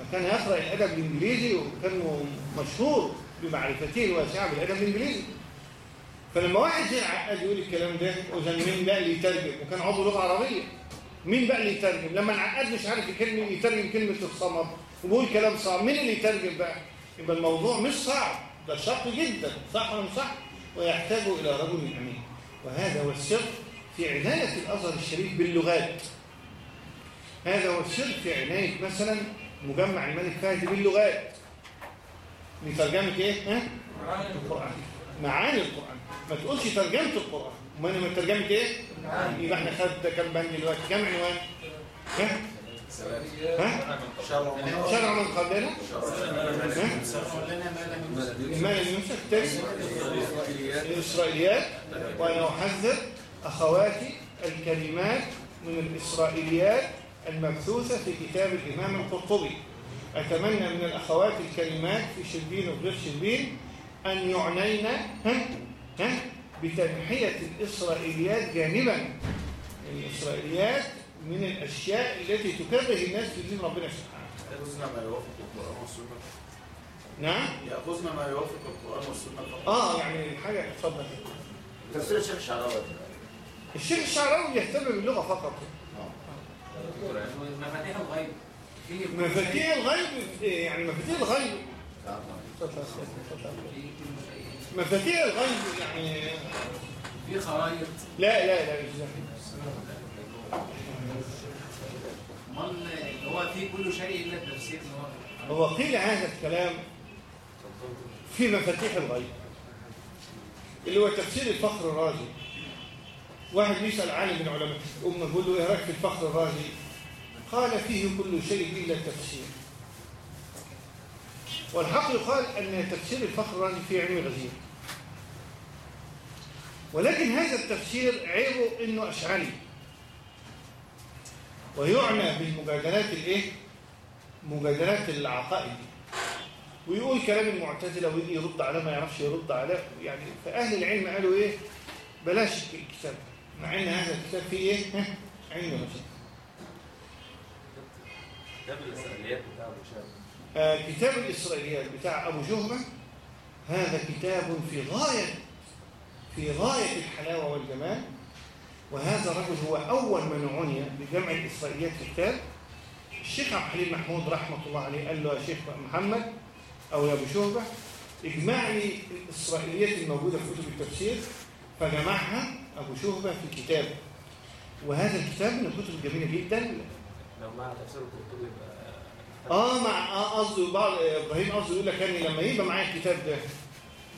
وكان يقرأ الأدب الإنجليزي وكان مشهور بمعرفته الواسعة بالأدب الإنجليزي. فلما واحد زي العقاد يقول الكلام ده وزن مين بقى اللي يترجم؟ وكان عضو لغة عربية. مين بقى اللي يترجم؟ لما العقاد مش عارف يكلم يترجم كلمة الصمد وبقول كلام صعب. مين اللي يترجم بقى؟ يبقى الموضوع مش صعب. ده شاق جدا. صح ولا مش صح؟ ويحتاج إلى رجل أمين. وهذا هو السر في عناية الأزهر الشريف باللغات. هذا هو السر في عناية مثلا مجمع الملك فهد باللغات. لترجمة إيه؟ ها؟ القرآن. معاني القرآن ما تقولش ترجمة القرآن أمال ما ترجمة إيه؟ يبقى إحنا خد ده كام بند دلوقتي كام عنوان؟ ها؟ ها؟ شرع من قبلنا ها؟ المال المنسك تاني الإسرائيليات وأنا أحذر أخواتي الكلمات من الإسرائيليات المبثوثة في كتاب الإمام القرطبي أتمنى من الأخوات الكلمات في شربين وغير شربين أن يعنين ها؟ ها؟ بتنحية الإسرائيليات جانبا. الإسرائيليات من الأشياء التي تكره الناس في دين ربنا سبحانه. يأخذنا ما يوافق القرآن والسنة. نعم؟ يأخذنا ما يوافق القرآن والسنة فقط. آه يعني حاجة اتفضل. تفسير الشيخ الشعراوي. الشيخ الشعراوي يهتم باللغة فقط. مفاتيح الغيب. في مفاتيح الغيب يعني مفاتيح الغيب. مفاتيح الغيب يعني في خرايط لا لا لا مش. امال هو فيه كل شيء الا التفسير هو قيل هذا الكلام في مفاتيح الغيب اللي هو تفسير الفخر الرازي واحد بيسأل عالم من علماء الأمة بيقول له إيه رايك في الفخر الرازي قال فيه كل شيء إلا التفسير والحق يقال أن تفسير الفخر الرازي فيه علم غزير ولكن هذا التفسير عيبه إنه أشعري. ويعنى بالمجادلات الإيه؟ مجادلات العقائد. ويقول كلام المعتزلة ويجي يرد على ما يعرفش يرد على يعني فأهل العلم قالوا إيه؟ بلاش الكتاب مع إن هذا الكتاب فيه ها؟ علم غزير كتاب الإسرائيليات بتاع آه، كتاب الإسرائيليات بتاع أبو جهبة هذا كتاب في غاية في غاية الحلاوة والجمال وهذا الرجل هو أول من عني بجمع الإسرائيليات في كتاب الشيخ عبد الحليم محمود رحمة الله عليه قال له يا شيخ محمد أو يا أبو شهبة اجمع لي الإسرائيليات الموجودة في كتب التفسير فجمعها أبو شهبة في كتاب. وهذا الكتاب من الكتب الجميلة جدا. لو مع تفسير القرطبي يبقى آه مع آه قصده بعض إبراهيم قصده يقول لك يعني لما يبقى معايا الكتاب ده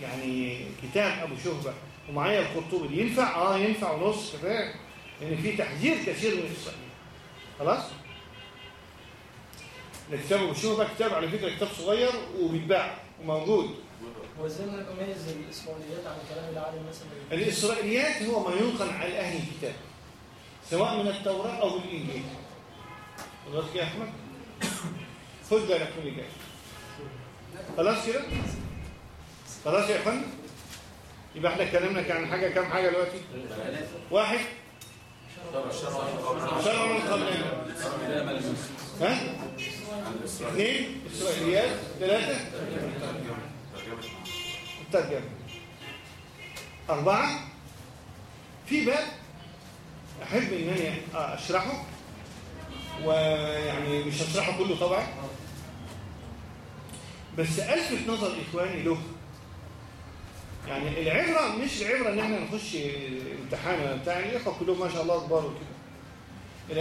يعني كتاب أبو شهبة ومعايا القرطبي ينفع؟ آه ينفع ونص كفاية لأن في تحذير كثير من الاسرائيل خلاص؟ ده كتاب أبو شهبة كتاب على فكرة كتاب صغير وبيتباع وموجود. هو إزاي نميز الإسرائيليات عن كلام العالم مثلا؟ الإسرائيليات هو ما ينقل عن أهل الكتاب سواء من التوراة أو الإنجيل. خلاص يا أحمد؟ خد بالك من اللي جاي خلاص كده خلاص يا اخوان يبقى إحنا اتكلمنا عن حاجة كام حاجة دلوقتي واحد شرع من قبلنا ها اثنين اسرائيليات ثلاثة الترجمه اربعه في باب احب انني اشرحه ويعني مش هشرحه كله طبعا. بس ألفت نظر إخواني له. يعني العبرة مش العبره إن إحنا نخش امتحان ولا بتاع الاخوه كلهم ما شاء الله كبار وكده.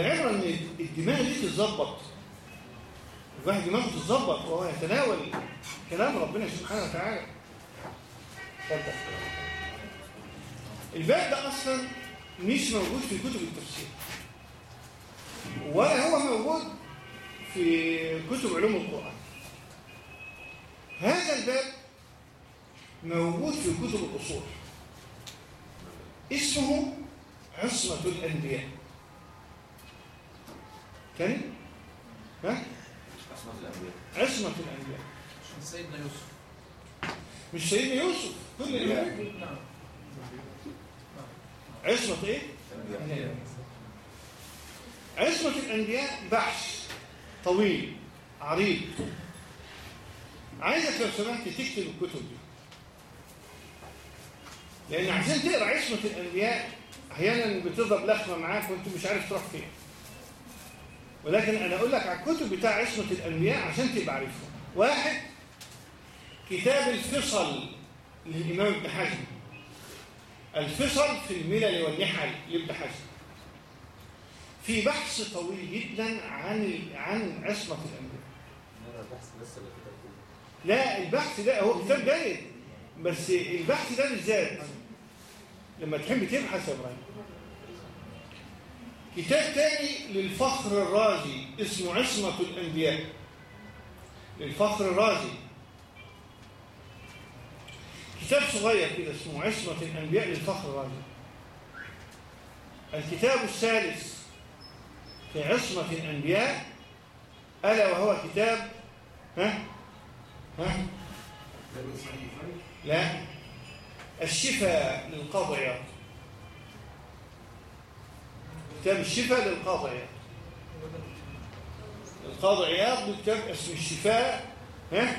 العبرة إن الدماغ دي تتظبط. الواحد دماغه تتظبط وهو يتناول كلام ربنا سبحانه وتعالى. الباب ده أصلا مش موجود في كتب التفسير. ولا هو موجود في كتب علوم القرآن. هذا الباب موجود في كتب الأصول. اسمه عصمة الأنبياء. تاني؟ ها؟ عصمة الأنبياء. عصمة الأنبياء. سيدنا يوسف. مش سيدنا يوسف كل الأنبياء. نعم. عصمة إيه؟ الأنبياء. عصمة الأنبياء بحث طويل عريض. عايزك لو سمحت تكتب الكتب دي. لأن عشان تقرأ عصمة الأنبياء أحيانا بتضرب لخمة معاك وأنت مش عارف تروح فين. ولكن أنا أقول لك على الكتب بتاع عصمة الأنبياء عشان تبقى عارفها واحد كتاب الفصل للإمام ابن حزم. الفصل في الملل والنحل لابن حزم. في بحث طويل جدا عن عن عصمة الأنبياء. لا البحث ده هو كتاب جيد بس البحث ده بالذات لما تحب تبحث يا إبراهيم. كتاب تاني للفخر الرازي اسمه عصمة الأنبياء. للفخر الرازي. كتاب صغير كده اسمه عصمة الأنبياء للفخر الرازي. الكتاب الثالث. في عصمة الأنبياء ألا وهو كتاب ها؟ ها؟ لا. الشفاء للقاضي عياض كتاب الشفاء للقاضي عياض القاضي عياض كتاب اسمه الشفاء ها؟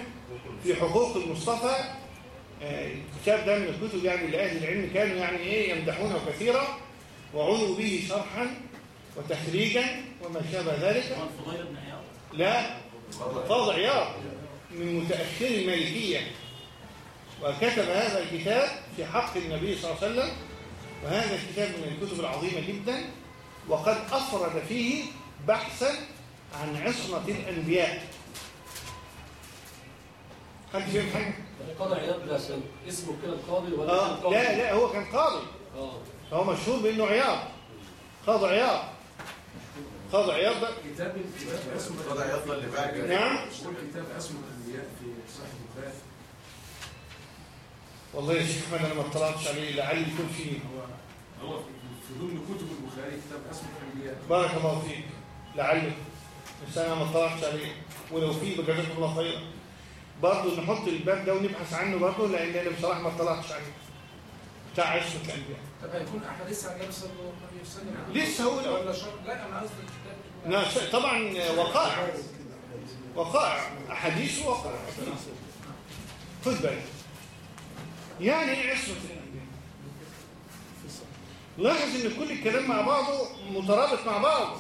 في حقوق المصطفى. الكتاب ده من الكتب يعني اللي أهل العلم كانوا يعني إيه يمدحونه كثيرا وعنوا به شرحا. وتخريجا وما شابه ذلك. لا قاضي عياض من متأخري المالكية وكتب هذا الكتاب في حق النبي صلى الله عليه وسلم وهذا الكتاب من الكتب العظيمة جدا وقد أفرد فيه بحثا عن عصمة الأنبياء. حد فهم حاجة؟ يعني قاضي عياض ده عشان اسمه كده القاضي ولا آه كان؟ لا لا هو كان قاضي. آه. فهو مشهور بأنه عياض قاضي عياض عياض ده كتاب كتاب اسمه الوضع يفضل اللي بقى نعم. كتاب اسمه الانبياء في صحيح البخاري والله يا شيخ أنا ما اطلعتش عليه لعل يكون فيه. هو هو في ضمن كتب البخاري كتاب اسمه الانبياء بارك الله فيك. لعل بس أنا ما اطلعتش عليه. ولو فيه بجزاكم الله خيرا. برضه نحط الباب ده ونبحث عنه برضه لأن أنا بصراحة ما اطلعتش عليه. بتاع عصمه الأنبياء. طب هيكون أحاديث عن النبي صلى الله عليه وسلم؟ لسه هو. ولا شر لا أنا قصدي الكتاب طبعا وقائع. وقائع. أحاديث وقائع. خد بالك. يعني إيه عصمة الأنبياء؟ لاحظ إن كل الكلام مع بعضه مترابط مع بعضه.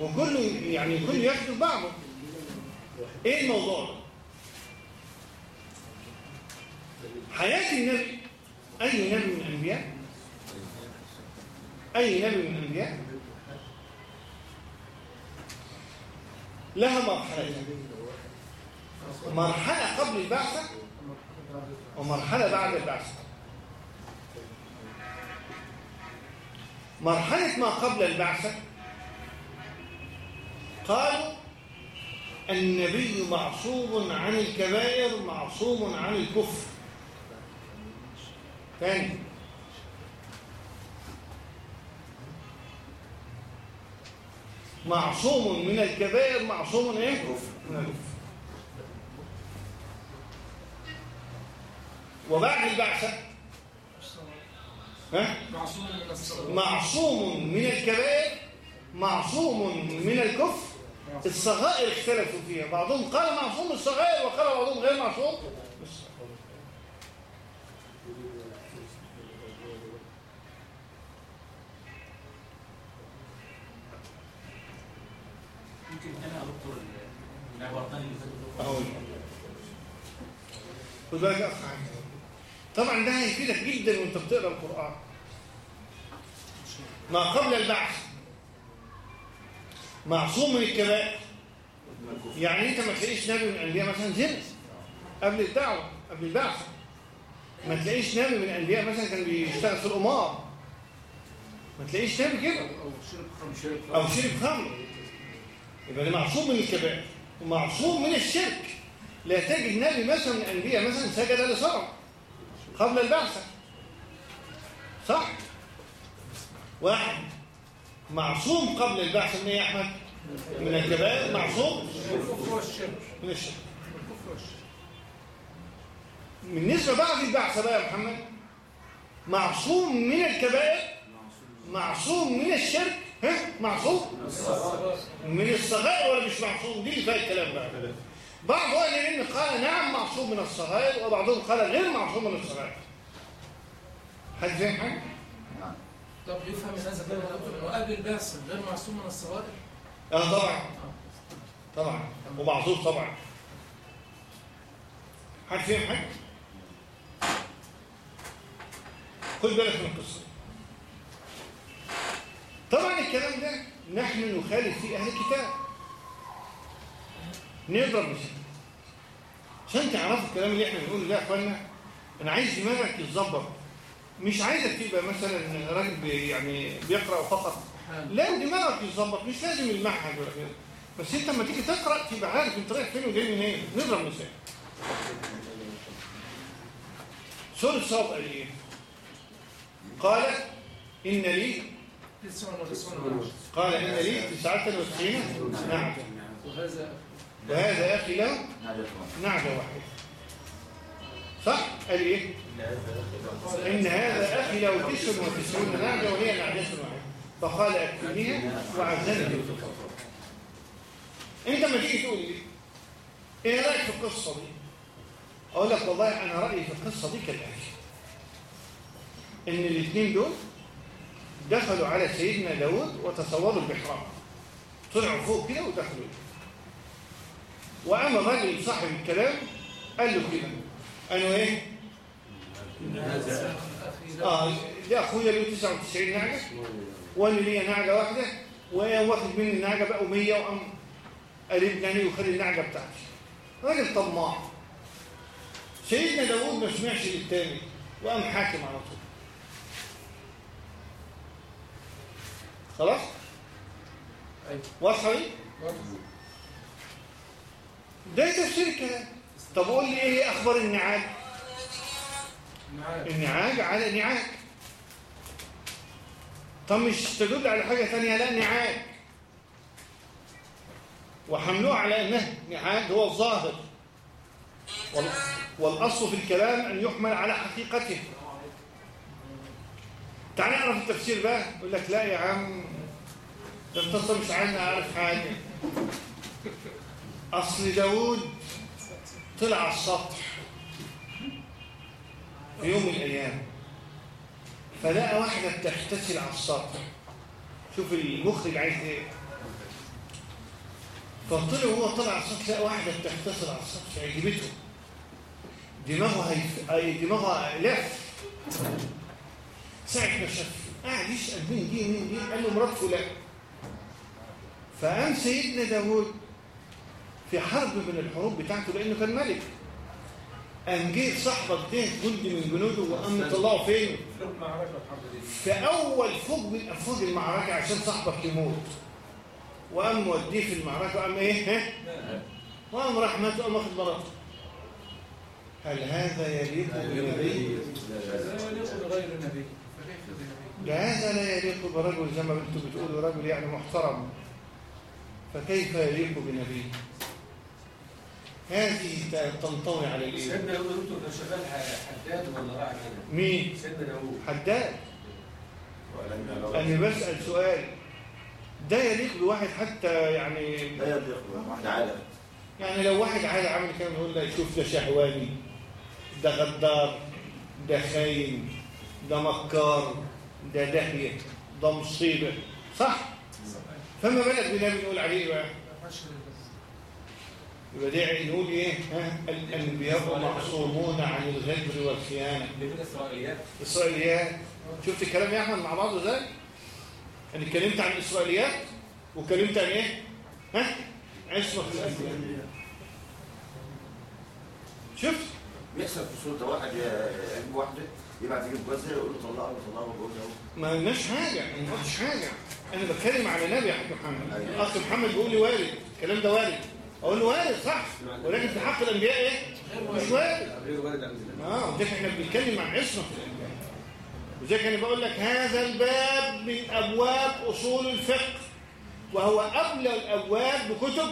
وكله يعني كله يخدم بعضه. إيه الموضوع؟ ده؟ حياة النبي. أي نبي من الأنبياء؟ أي نبي من الأنبياء؟ لها مرحلتين مرحلة قبل البعثة ومرحلة بعد البعثة. مرحلة ما قبل البعثة قالوا النبي معصوم عن الكبائر معصوم عن الكفر. ثاني معصوم من الكبائر معصوم إيه؟ من الكفر. وبعد البعثة. ها؟ معصوم من الكبائر معصوم من الكفر. الصغائر اختلفوا فيها. بعضهم قال معصوم الصغائر وقال بعضهم غير معصوم من الصغائر. يمكن هنا يا دكتور اللي فاتوا خد بالك عامر. طبعا ده هيفيدك جدا وأنت بتقرأ القرآن. ما قبل البعث. معصوم من الكبائر. يعني أنت ما تلاقيش نبي من الأنبياء مثلا زنا قبل الدعوة قبل البعث. ما تلاقيش نبي من الأنبياء مثلا كان بيشتغل في القمار. ما تلاقيش نبي كده. أو شرب خمر. أو شرب خمر. يبقى ده معصوم من الكبائر. ومعصوم من الشرك. لا تجد نبي مثلا من الأنبياء مثلا سجد لصنم قبل البعثة. صح؟ واحد. معصوم قبل البعثة من إيه يا أحمد؟ من الكبائر. معصوم الكفر والشرك من الشرك بالنسبة بعد البعثة بقى يا محمد معصوم من الكبائر معصوم من الشرك ها؟ معصوم؟ من الصغائر ولا مش معصوم؟ دي اللي فيها الكلام بقى. بعض أهل العلم قال نعم معصوم من الصغائر وبعضهم قال غير معصوم من الصغائر. حد فاهم حاجة؟ طب يفهم من هذا الكلام يا دكتور إنه قبل البعثة غير معصوم من الصغائر؟ آه طبعا. طبعا. ومعصوم طبعا. حد فاهم حاجة؟ خد بالك من القصة طبعا الكلام ده نحن نخالف فيه أهل الكتاب. نضرب مثال. عشان تعرفوا الكلام اللي إحنا بنقوله ده يا إخوانا أنا عايز دماغك يتظبط مش عايزك تبقى مثلا راجل يعني بيقرأ فقط لا دماغك يتظبط مش لازم المعهد ولا كده. بس انت لما تيجي تقرأ تبقى عارف انت رايح فين وجاي منين. نضرب مثال. سورة صاد قال إيه؟ قال إن لي قال إن لي تسعة وتسعين نعجة وهذا وهذا أخي له نعجة واحدة صح؟ قال إيه؟ إن هذا أخي له تسع وتسعون نعجة وهي نعجة واحدة فقال أكفنيها بالفطر أنت لما تيجي تقول لي إيه رأيك في القصة دي؟ أقول لك والله أنا رأيي في القصة دي كالآتي إن الاثنين دول دخلوا على سيدنا داود وتصوروا البحرام طلعوا فوق كده ودخلوا. وأما الراجل صاحب الكلام قال له كده. أنا إيه؟ أخي لا لاخويا له 99 نعجة وأنا ليا نعجة واحدة وقام واخد مني النعجة بقوا 100 وقام قريبني وخد النعجة بتاعتي. راجل طماع. سيدنا داوود ما سمعش للتاني وقام حاكم على طول. خلاص. واضحه دي. ده تفسير الكلام طب قول لي إيه أخبار النعاج؟ النعاج على نعاج. طب مش تدل على حاجة ثانية لا نعاج. وحملوه على إنه نعاج هو الظاهر. وال- والأصل في الكلام أن يحمل على حقيقته. تعال نعرف التفسير بقى. يقول لك لا يا عم ده انت مش عايز اعرف حاجة. أصل داوود طلع على السطح في يوم من الأيام فلقى واحدة بتغتسل على السطح. شوف المخرج عايز إيه. فطلع وهو طلع على السطح لقى واحدة بتغتسل على السطح عجبته. دماغه هيف... دماغه لف. ساعة ما شاف قاعد يسأل مين دي مين دي قال له مرات فلان فقام سيدنا داوود في حرب من الحروب بتاعته لأنه كان ملك قام جه صاحبك ده جندي من جنوده وقام مطلعه فين؟ في أول فوج من أفواج المعركة عشان صاحبك يموت وقام موديه في المعركة وقام إيه؟ ها؟ وقام راح مات وقام واخد مراته هل هذا يليق بنبي؟ لا يليق بغير النبي هذا لا يليق برجل زي ما أنتم بتقولوا رجل يعني محترم فكيف يليق بنبي؟ هذه تنطوي على الإيه؟ سيدنا داوود دكتور كان شغال حداد ولا راعي كده مين؟ سيدنا داوود حداد أنا بسأل سؤال ده يليق بواحد حتى يعني لا يليق واحد عالم يعني لو واحد عالي عامل كده يقول لك شوف ده شهواني ده غدار ده خاين ده مكار ده داهية ده مصيبة صح؟ فما بالك بنبي نقول عليه بقى يبقى دي نقول إيه؟ ها؟ الأنبياء معصومون عن الغدر والخيانة اللي من إسرائيليات شفت الكلام يا أحمد مع بعضه إزاي؟ أنا اتكلمت عن الإسرائيليات واتكلمت عن إيه؟ ها؟ عصمة الأنبياء شفت؟ بيحصل في صورة واحد يجيب واحدة يبعت يجيب جوزها يقول له طلقها وطلقها وجوزها ما قلناش حاجة أنا ما قلتش حاجة. أنا بتكلم على نبي يا حاج محمد الاخ محمد بيقول لي وارد الكلام ده وارد. أقول له وارد صح. ولكن في حق الأنبياء إيه؟ مش وارد. آه وده إحنا بنتكلم عن عصمة. وزي كان بقول لك هذا الباب من أبواب أصول الفقه. وهو أبلغ الأبواب بكتب؟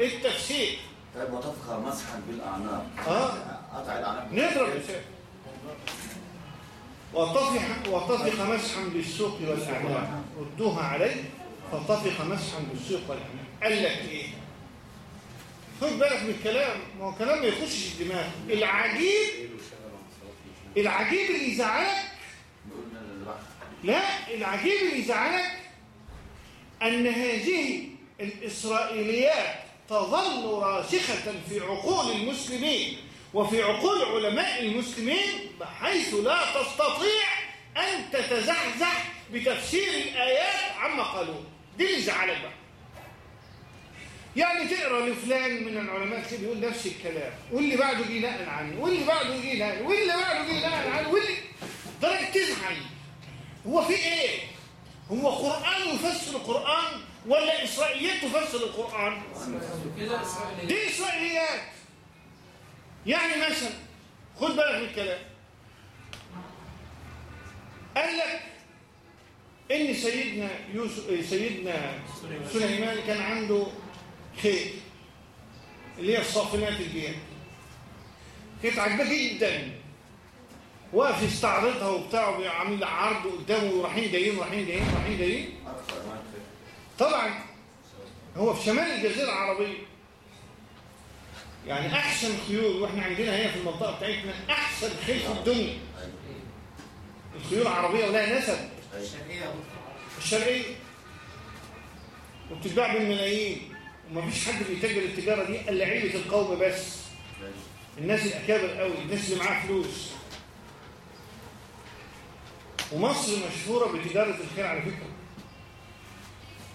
التفسير. طيب وتفخ مسحا بالأعناق. آه. قطع الأعناق. نضرب مثال وطفح وطفق مسحا بالسوق والأعناق. ردوها عليه فطفق مسحا بالسوق والأعناق. قال لك إيه؟ خد بالك من الكلام. ما هو كلام ما يخشش الدماغ. العجيب العجيب اللي يزعلك البحر لا العجيب اللي يزعلك أن هذه الإسرائيليات تظل راسخة في عقول المسلمين وفي عقول علماء المسلمين بحيث لا تستطيع أن تتزحزح بتفسير الآيات عما قالوه دي اللي يزعلك بقى. يعني تقرأ لفلان من العلماء كده بيقول نفس الكلام واللي بعده جه نقل عنه واللي بعده جه نقل واللي بعده جه نقل عنه واللي درجة تزعل هو في إيه؟ هو قرآن يفسر القرآن ولا إسرائيليات تفسر القرآن؟ دي إسرائيليات. يعني مثلا خد بالك من الكلام. قال لك إن سيدنا يوسف سيدنا سليمان كان عنده خيل اللي هي الصافنات الجياد كانت عجباه جدا. واقف يستعرضها وبتاع وعامل عرض قدامه ورايحين جايين رايحين جايين رايحين جايين. طبعا هو في شمال الجزيرة العربية. يعني أحسن خيول وإحنا عندنا هنا في المنطقة بتاعتنا أحسن خيل في الدنيا. الخيول العربية ولها نسب. الشرقية. وبتتباع بالملايين. ومفيش حد بيتاجر التجاره دي إلا عيلة القوم بس. الناس الأكابر قوي الناس اللي معاها فلوس. ومصر مشهورة بتجارة الخير على فكرة.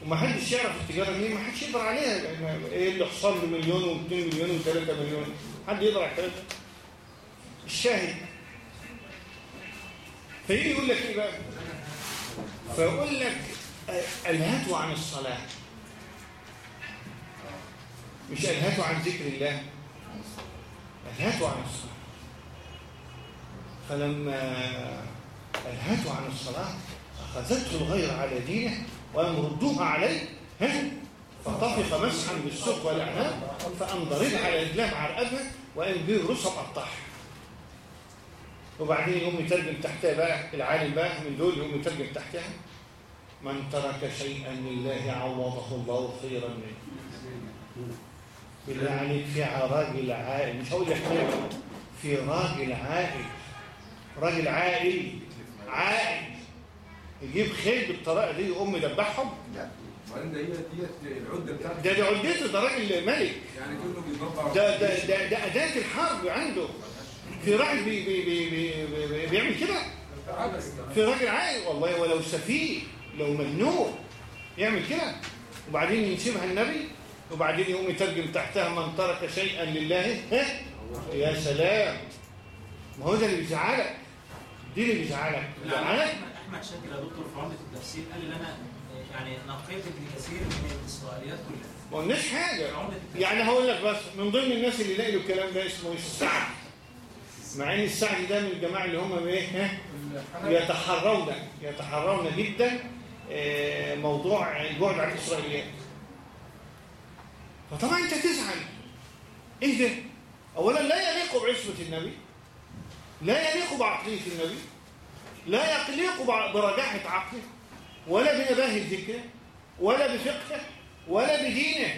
وما حدش يعرف التجارة دي ما حدش يقدر عليها. لأن إيه اللي حصل بمليون و2 مليون و3 مليون؟ حد يقدر على الكلام الشاهد. فيجي يقول لك إيه بقى؟ فيقول لك الهتوا عن الصلاة. مش الهتوا عن ذكر الله. الهتوا عن الصلاة. فلما الهتوا عن الصلاة أخذته الغير على دينه. وأن ردوها عليه فطفق مسحا بالسوق والأعناق فأن ضرب على رجلها مع رقبها وأن به رسل قطعها وبعدين يقوم يترجم تحتها بقى العالم بقى من دول يقوم يترجم تحتها. من ترك شيئا لله عوضه الله خيرا منه. بالله عليك في راجل عاقل مش هقول حاجة في راجل عاقل. راجل عاقل عاقل. يجيب خيل بالطريقة دي يقوم يدبحهم وبعدين ده هي ديت العده بتاعته ده ده عدته ده راجل ملك. يعني كله بيضرب ده ده ده, ده أداة الحرب عنده. في راجل بي بي بي بي بي بي بيعمل كده. في راجل عاقل والله ولو سفيه لو مجنون يعمل كده. وبعدين ينسبها النبي وبعدين يقوم يترجم تحتها من ترك شيئا لله. ها؟ يا سلام. ما هو ده اللي بيزعلك. دي اللي بيزعلك. بيزعلك احمد شاكر يا دكتور في عمده التفسير قال لي أنا يعني نقيت ابن كثير من الإسرائيليات كلها. ما قلناش حاجة. يعني هقول لك بس من ضمن الناس اللي لقوا الكلام ده اسمه السعد. مع إن السعد ده من الجماعة اللي هم إيه؟ ها؟ يتحرون يتحرون جدا آه، موضوع البعد عن الإسرائيليات. فطبعا أنت تزعل. إيه ده؟ اولا لا يليق بعصمة النبي. لا يليق بعقلية النبي. لا يليق بع- برجاحه عقله ولا بنباهه ذكره ولا بفقهه ولا بدينه.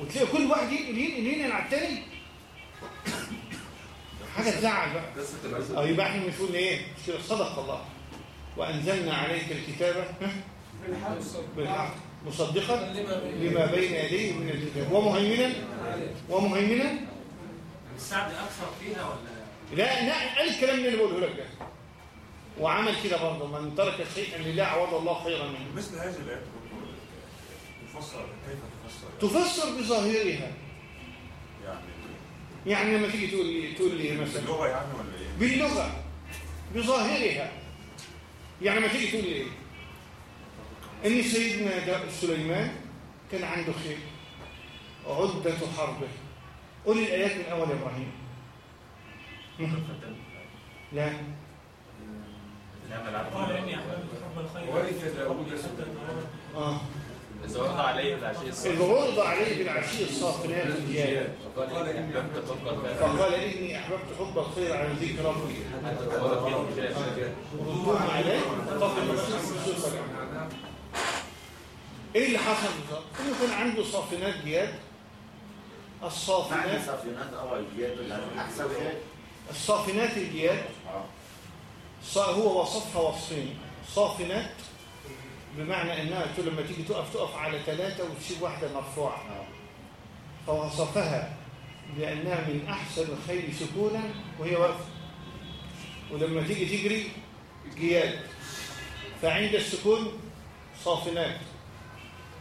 وتلاقي كل واحد ينقل ينقل على التاني حاجة تزعل بقى. آه يبقى إحنا بنقول إيه؟ كده صدق الله. وأنزلنا عليك الكتاب بالحق. مصدقا لما بين يديه. من الكتاب. ومهيمنا؟ ومهيمنا؟ السعد أكثر فيها ولا؟ لا لا قال الكلام اللي أنا بقوله لك ده. وعمل كده برضه من ترك شيئا لله عوض الله خيرا منه. مثل هذه الآيات تفسر كيف تفسر؟ تفسر بظاهرها. يعني يعني لما تيجي تقول لي تقول لي مثلا باللغة يعني ولا إيه؟ باللغة بظاهرها. يعني لما تيجي تقول لي إيه إن سيدنا سليمان كان عنده خيل عدة حربه قول الآيات من أول إبراهيم. لا قال اني احببت حب الخير ورث داوود آه. إذا عليه العشية إذ عرض عليه بالعشي الصافنات الجياد فقال إني فقال أحببت حب الخير عن ذكر ربي. ردوها عليه فقد نصيب إيه اللي حصل؟ بالظبط؟ كان عنده صافنات جياد الصافنات شيء الصافنات الجياد آه. هو وصفها وصفين. صافنات بمعنى إنها لما تيجي تقف تقف على ثلاثة وتسيب واحدة مرفوعة. آه. فوصفها بأنها من أحسن الخيل سكونا وهي واقفة ولما تيجي تجري جياد. فعند السكون صافنات.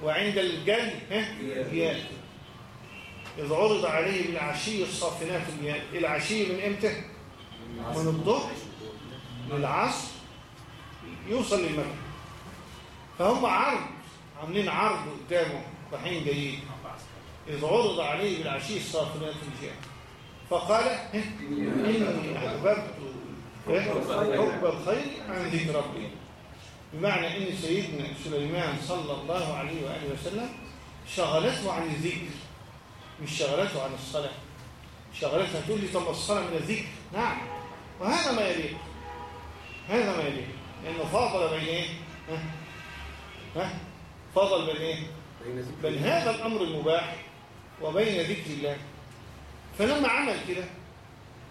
وعند ها؟ جياد. إذ عرض عليه بالعشي الصافنات الجياد. العشي من إمتى؟ من الظهر. للعصر يوصل للمغرب فهم عرض عاملين عرض قدامه رايحين جايين إذ عرض عليه بالعشي الصافنات الجياد فقال ها، إني أحببت حب الخير عن ذكر ربي. بمعنى إن سيدنا سليمان صلى الله عليه وآله وسلم شغلته عن الذكر مش شغلته عن الصلاة. شغلتها تقول لي طب الصلاه من الذكر. نعم وهذا ما يليق. هذا ما يليق. لأنه فاضل بين إيه؟ ها؟ ها؟ فاضل بين إيه؟ بين هذا الأمر المباح وبين ذكر الله. فلما عمل كده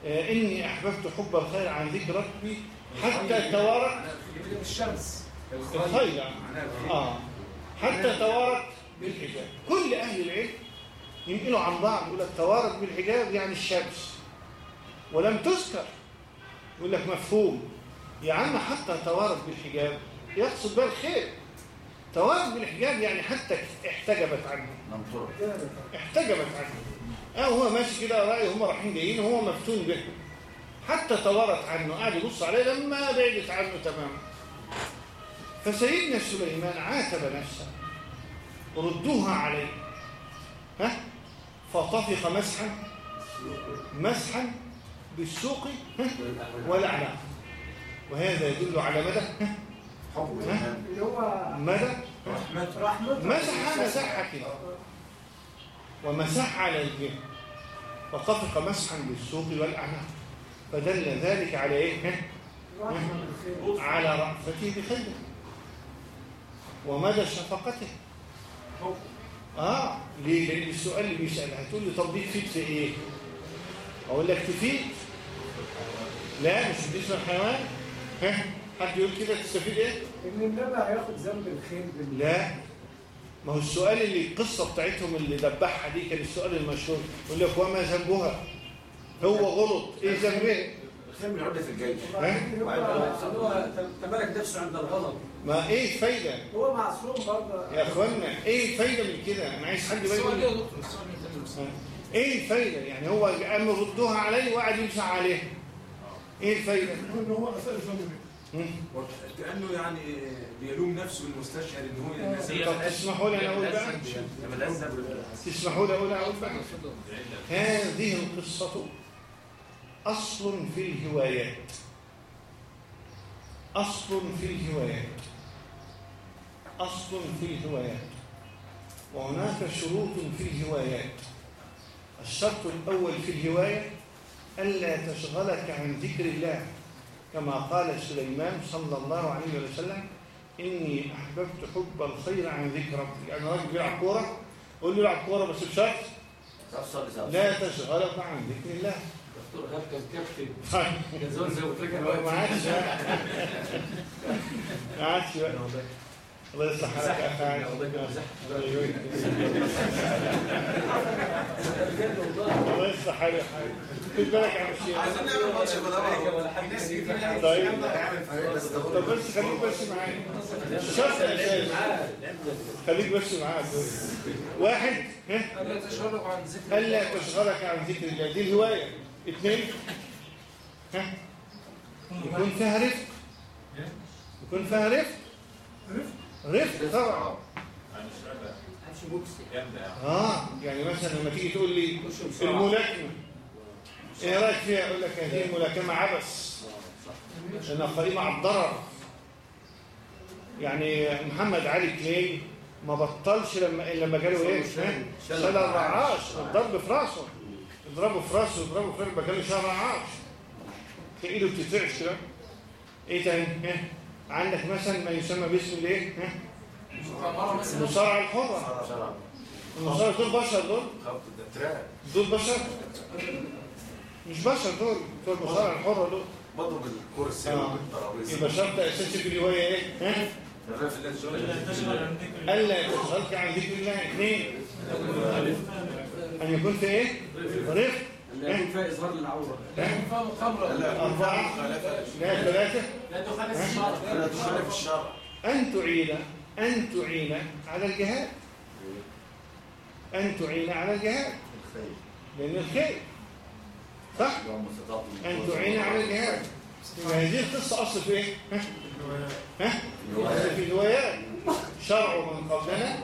آه، إني أحببت حب الخير عن ذكر ربي حتى توارت الشمس. الخيل يعني. آه. حتى توارت بالحجاب. كل أهل العلم ينقلوا عن بعض يقول لك توارت بالحجاب يعني الشمس. ولم تذكر يقول لك مفهوم. يا عم حتى توارد بالحجاب يقصد بها الخير. توارد بالحجاب يعني حتى احتجبت عنه. احتجبت عنه. آه هو ماشي كده رأيه هم رايحين جايين وهو مفتون به. حتى توارت عنه قاعد يبص عليه لما بعدت عنه تماما. فسيدنا سليمان عاتب نفسه. ردوها عليه. ها؟ فطفق مسحا مسحا بالسوق ها؟ وهذا يدل على مدى؟ مدى؟ رحمة. مسح مسحها كده ومسح على الجهة فطفق مسحا بالسوق والأعناق فدل ذلك على إيه؟ بالخير على رأفته بخيره ومدى شفقته. آه ليه؟ لأن السؤال اللي بيسأل هتقول لي طب دي تفيد في إيه؟ أقول لك تفيد؟ لا مش باسم الحيوان. ها؟ حد يقول كده؟ تستفيد إيه؟ إن النبي هياخد ذنب الخير بال لا. ما هو السؤال اللي القصة بتاعتهم اللي دبحها دي كان السؤال المشهور. يقول لك وما ذنبها؟ هو غلط. إيه ذنبه؟ الخير من عدة الجيش. هو هو تملك نفسه عند الغضب ما إيه الفايدة؟ هو معصوم برضه. يا أخوانا إيه الفايدة من كده؟ أنا عايز حد يبين إيه. إيه الفايدة؟ يعني هو قام ردوها عليه وقعد يمسح عليها. إيه الفايدة؟ إن هو اسال ذنب مم. كأنه يعني بيلوم نفسه المستشهد إن هو الناس طب تسمحوا لي أنا أقول بقى. تسمحوا لي أقول أقول بقى هذه القصة أصل في الهوايات. أصل في الهوايات. أصل في الهوايات. وهناك شروط في الهوايات. الشرط الأول في الهواية ألا تشغلك عن ذكر الله كما قال سليمان صلى الله عليه وسلم إني أحببت حب الخير عن ذكر ربي. يعني راجل بيلعب كورة قول له العب كورة بس بشرط لا تشغلك عن ذكر الله. دكتور هاب كان كابتن؟ طيب. كان زمان زي ما قلت لك ما عادش بقى. ما عادش بقى. الله يصلح حالك يا أخي. الله يصلح حالك يا حبيبي. خد بالك يا الشيخ. عايزين نعمل ماتش بدل ولا حاجة ناس كتير طيب. طب بس خليك بس معايا. شرط خليك بس معايا واحد. ها؟ ألا تشغلك عن ذكر الا تشغلك عن ذكر الله. دي الهواية. اثنين. ها؟ يكون فيها رفق. يكون فيها رفق. رفق. طبعا. آه يعني مثلا لما تيجي تقول لي الملاكمة. إيه رأيك فيها؟ أقول لك هذه الملاكمه عبث انها قائمه على الضرر. يعني محمد علي كلاي ما بطلش لما لما جاله إيه؟ ها؟ شلل الرعاش. الضرب في راسه. اضربه في راسه اضربه في راسه جاله شلل رعاش تلاقي إيده بتترعش كده. إيه تاني؟ ها؟ عندك مثلا ما يسمى باسم الإيه؟ المصارعه الحرة. المصارعه دول بشر دول؟ دول بشر؟ مش بشر دول دول المصارعه الحرة دول. بضرب الكرة السيرة آه. بالترابيزة يبقى شرط أساسي في الرواية إيه؟ ها؟ الرف اللي تشغل لا تشغل عن ذكر الله. ألا تشغلك عن ذكر الله. اثنين. أن يكون في إيه؟ رفق لا يكون فيها إظهار للعورة. لكن فيها مخامرة لا أربعة. مخالفة لا ثلاثة لا. تخالف الشرع لا تخالف الشرع أن تعين أن تعين على الجهاد. أن تعين على الجهاد. الخير. لأن الخير. صح؟ أن تعين على الجهاد. يبقى هذه القصة أصل في إيه؟ ها؟ أصل في الروايات. شرع من قبلنا؟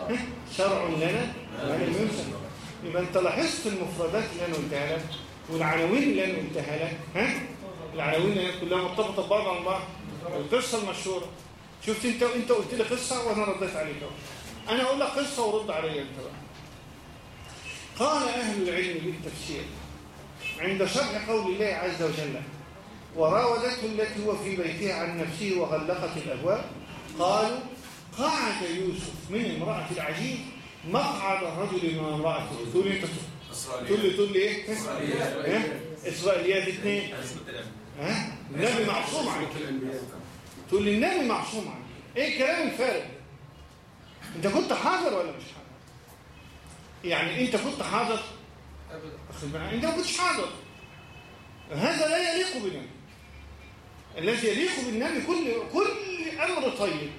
شرع لنا. ولم ينسى يبقى أنت لاحظت المفردات اللي أنا قلتها لك. والعناوين اللي أنا قلتها لك ها؟ العناوين كلها مرتبطة ببعض عن بعض. القصة المشهورة. شفت أنت أنت قلت لي قصة وأنا رديت عليك أهو. أنا أقول لك قصة ورد عليا أنت بقى. قال أهل العلم بالتفسير عند شرح قول الله عز وجل وراودته التي هو في بيتها عن نفسه وغلقت الأبواب قالوا قعد يوسف من امرأة العزيز مقعد الرجل من لي انت تقول لي تقول لي إيه؟ ها؟ اسرائيليات اثنين ها؟ النبي معصوم عنك تقول لي النبي معصوم عنك إيه الكلام الفارغ؟ أنت كنت حاضر ولا مش حاضر؟ يعني أنت كنت حاضر؟ بالك؟ أنت ما كنتش حاضر. هذا لا يليق بنا. الذي يليق بالنبي كل كل أمر طيب.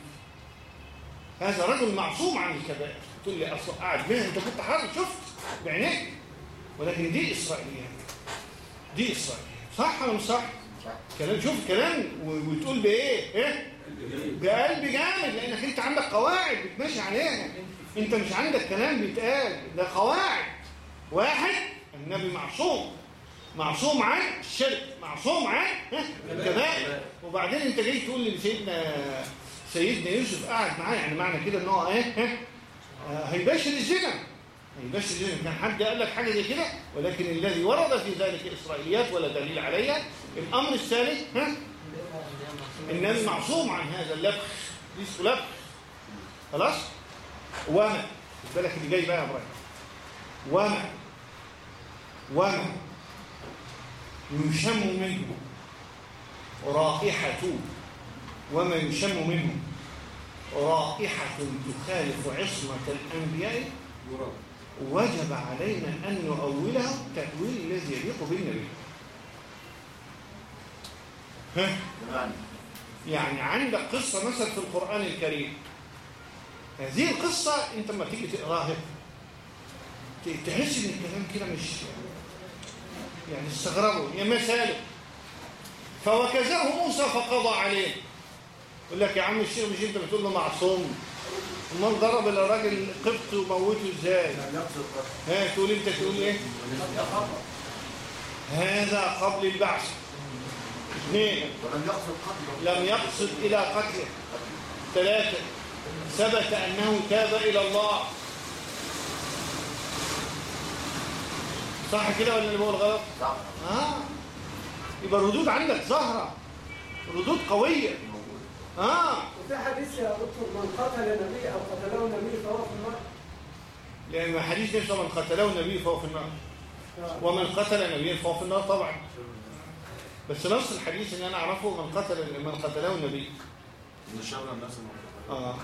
هذا رجل معصوم عن الكبائر. تقول لي أصلا قاعد بيه أنت كنت حاضر شفت؟ بعينيك. ولكن دي إسرائيليات. دي إسرائيليات. صح ولا مش صح؟ كلام شوف كلام وتقول بإيه؟ إيه؟ بقلب جامد لانك أنت عندك قواعد بتمشي عليها. أنت مش عندك كلام بيتقال. ده قواعد. واحد النبي معصوم. معصوم عن الشرك. معصوم عن ها، الكبائر وبعدين أنت جاي تقول لي سيدنا سيدنا يوسف قاعد معاه يعني معنى كده إن هو إيه؟ ها، آه، هيبشر الزنا. هيبشر الزنا كان حد قال لك حاجة زي كده ولكن الذي ورد في ذلك إسرائيليات ولا دليل عليها. الأمر الثالث ها؟ النبي معصوم عن هذا اللبخ اسمه لبخ. خلاص؟ وما خد بالك اللي جاي بقى يا إبراهيم. وما وما يشم منه رائحة وما يشم منه رائحة تخالف عصمة الأنبياء. وجب علينا أن نؤوله تأويل الذي يليق بالنبي. ها؟ يعني عندك قصة مثلا في القرآن الكريم. هذه القصة أنت لما تيجي تقراها. تحس إن الكلام كده مش يعني استغربوا. يا مثاله فوكزه موسى فقضى عليه. يقول لك يا عم الشيخ مش أنت بتقول له معصوم؟ امال ضرب الراجل قبط وموته إزاي؟ ها تقول أنت تقول إيه؟ هذا قبل البعث. اثنين. لم يقصد إلى قتله. ثلاثة. ثبت أنه تاب إلى الله. صح كده ولا اللي بقول غلط؟ صح. آه يبقى الردود عندك ظاهرة ردود قوية. آه وفي حديث يا دكتور من قتل نبي أو قتله نبي فهو في النار؟ لأن حديث نفسه من قتله النبي فهو في النار. ومن قتل نبيا فهو في النار طبعا. بس نفس الحديث اللي أنا أعرفه من قتل من قتله النبي من شر الناس آه.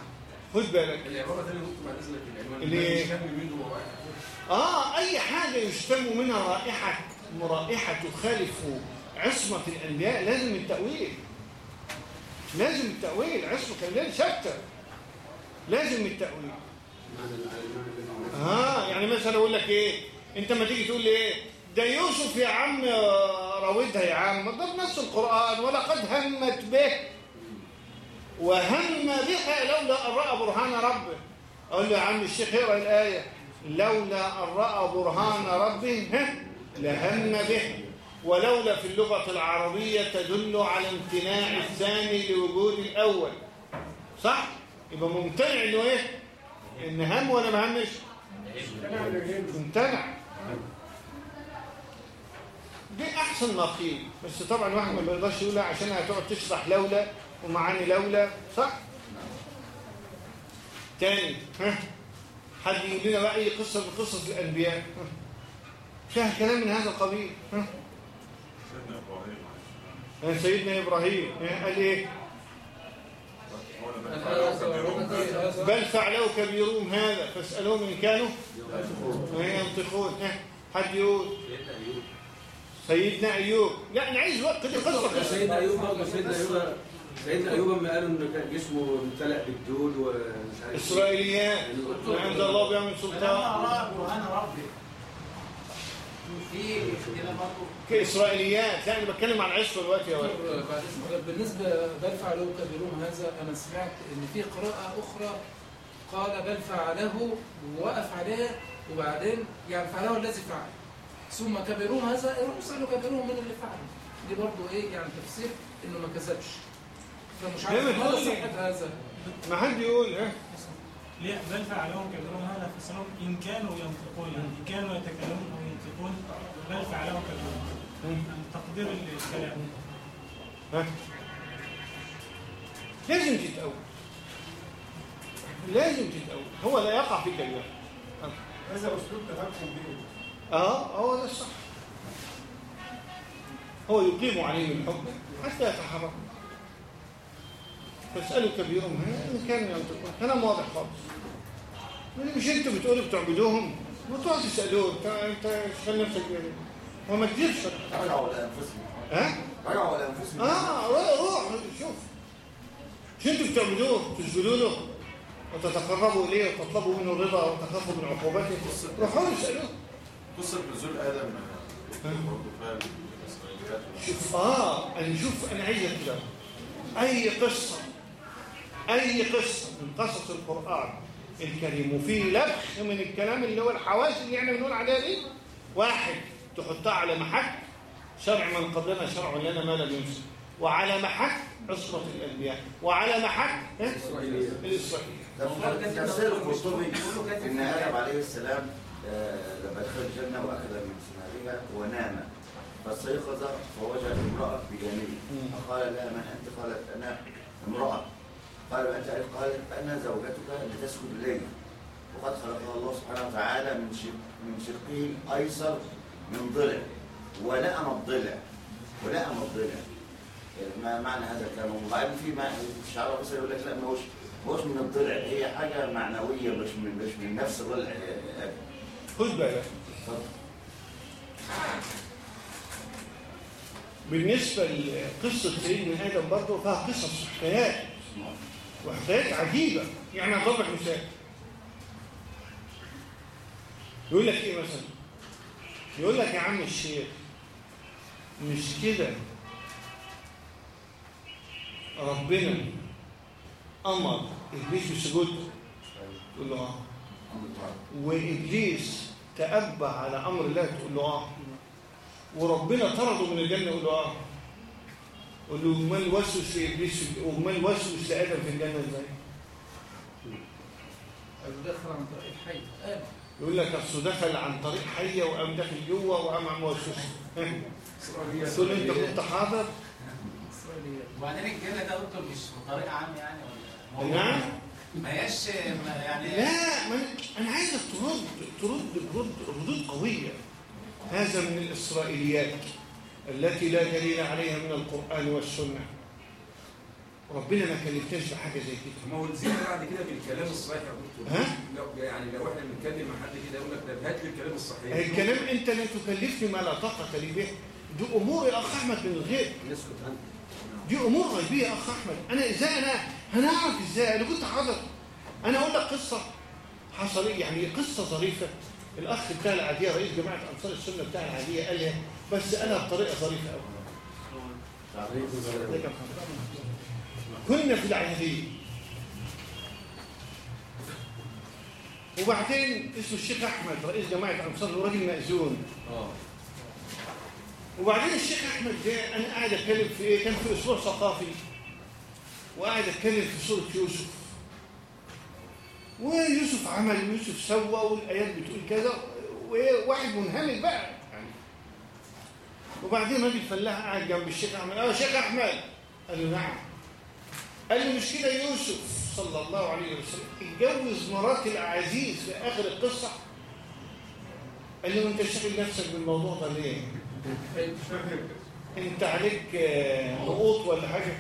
خد بالك. العباره بعد اذنك العنوان. اللي- منه رائحه آه أي حاجة يشتم منها رائحة رائحة تخالف عصمة الأنبياء لازم التأويل. لازم التأويل عصمة الأنبياء ثابتة لازم التأويل. آه يعني مثلا أقول لك إيه أنت ما تيجي تقول لي إيه ده يوسف يا عم راودها يا عم ده بنفس القرآن ولقد همت به. وهم بها لولا أن رأى برهان ربه. أقول له يا عم الشيخ اقرأ الآية. لولا أن رأى برهان ربه لهم به. ولولا في اللغة العربية تدل على امتناع الثاني لوجود الأول صح؟ يبقى ممتنع إنه إيه؟ إن هم ولا ما همش؟ ممتنع دي أحسن قيل بس طبعا الواحد ما بيقدرش يقولها عشان هتقعد تشرح لولا ومعاني لولا صح؟ تاني ها حد يقول لنا بقى اي قصة من قصص الأنبياء ها؟ فيها كلام من هذا القبيل ها؟ سيدنا إبراهيم. ها، قال إيه؟ بل فعلوا كبيرهم هذا فاسالوهم ان كانوا ينطقون. ها؟ حد يقول؟ سيدنا أيوب. سيدنا ايوب لا أنا عايز وقت دي قصة. سيدنا أيوب برضه سيدنا أيوب سيدنا أيوب لما قالوا ان كان جسمه امتلأ بالدود ومش عارف اسرائيليات ما عند الله بيعمل سلطان. برهان ربه في برضه كإسرائيليات. لا أنا بتكلم عن عشق دلوقتي يا ولد. بالنسبة بل فعله كبيرهم هذا أنا سمعت إن في قراءة أخرى قال بل فعله ووقف عليها وبعدين يعني فعله الذي فعل. ثم كبيرهم هذا يروح يسألوا كبيرهم من اللي فعل. دي برضه إيه يعني تفسير إنه ما كذبش. فمش عارف ماذا لي؟ صحة هذا. ما حد يقول ها ليه؟ بل فعلهم كبيرهم هذا فسرهم إن كانوا ينطقون يعني إن كانوا يتكلمون. بل فعلهم كبيرهم يعني تقدير الكلام. ها. لازم تتأول. لازم تتأول. هو لا يقع في كلمة. هذا أسلوب تفكر به. آه هو ده الصح. هو يقيم عليهم الحكم حتى يتحرك. فاسألوا كبيرهم ها إن كانوا ينطقون. كلام واضح خالص. يعني مش أنتوا بتقولوا بتعبدوهم؟ ما تقعدوا تسألوه انت انت شغال نفسك بيه هو ما كذبش رجعوا لأنفسهم. ها؟ رجعوا لأنفسهم. آه روح روح شوف. شو أنتوا بتعبدوه تسجدوا له؟ وتتقربوا إليه وتطلبوا منه الرضا وتخافوا من عقوبته. روحوا له اسألوه. قصة نزول الإسرائيليات شوف آه أنا شوف أنا عايز كده أي قصة. أي قصة من قصص القرآن. الكريم. وفيه لبخ من الكلام اللي هو الحواس اللي إحنا بنقول عليها دي واحد تحطها على محك شرع من قبلنا شرع لنا ما لم ينسى. وعلى محك عصمه الأنبياء. وعلى محك ها؟ الإسرائيلية. تفسير تفسير القرطبي إن آدم عليه السلام آه، لما دخل الجنة واكل من ثمارها ونام. فاستيقظ فوجد امرأة بجانبه فقال لها من أنت؟ قالت أنا امرأة. قال انت عرفت؟ قالت أنا زوجتك لتسكن الي وقد خلقها الله سبحانه وتعالى من شق من شقه الأيسر من ضلع ولأم الضلع ولأم الضلع ما معنى هذا الكلام وبعدين في ما الشعراء مثلا يقول لك لا ما هوش هوش من الضلع هي حاجة معنوية مش من مش من نفس ضلع. خد بالك اتفضل. بالنسبة لقصة سيدنا آدم برضه فيها قصص وحكايات وحكايات عجيبة. يعني اضرب لك مثال. يقول لك إيه مثلا؟ يقول لك يا عم الشيخ مش كده؟ ربنا أمر إبليس بسجود تقول له آه. وإبليس تأبى على أمر الله تقول له آه. وربنا طرده من الجنة يقول له آه. قول له امال وسوس لابليس امال وسوس لادم في الجنة إزاي؟ الدخل عن طريق الحي آدم يقول لك أصل دخل عن طريق حيه وقام داخل جوه وقام عم وسوس تقول أنت كنت حاضر؟ وبعدين الجنة ده دكتور مش بطريقة عامة يعني ولا نعم. ما هياش يعني لا ما أنا- أنا عايزك ترد ترد ردود قوية. هذا من الإسرائيليات. التي لا دليل عليها من القرآن والسنة. ربنا ما كلفتناش بحاجه زي كده. ما هو الزيادة بعد كده بالكلام الصحيح يا دكتور. ها؟ لو يعني لو إحنا بنتكلم مع حد كده يقول لك طب هات لي الكلام الصحيح. الكلام انت لا تكلفني ما لا طاقة لي به. دي أمور يا أخ أحمد من الغيب نسكت عنه دي أمور غيبية يا أخ أحمد. أنا إزاي أنا هنعرف إزاي؟ أنا كنت حاضر. أنا أقول لك قصة حصل يعني قصة ظريفة. الأخ بتاع العادية رئيس جماعة أنصار السنة بتاع العادية قال لي بس أنا بطريقة ظريفة قوي كنا في العهديه وبعدين اسمه الشيخ أحمد رئيس جماعة أنصار هو راجل مأذون وبعدين الشيخ أحمد ده أنا قاعد أتكلم في إيه؟ كان في أسبوع ثقافي. وقاعد أتكلم في سوره يوسف. ويوسف عمل ويوسف سوى والايات بتقول كذا. وواحد منهمك بقى. وبعدين راجل فلاح قاعد جنب الشيخ أحمد. آه شيخ أحمد. قال له نعم. قال له مش كده يوسف صلى الله عليه وسلم اتجوز مرات العزيز في آخر القصة؟ قال له أنت شاغل نفسك بالموضوع ده ليه؟ أنت عليك آه، نقوط ولا حاجة؟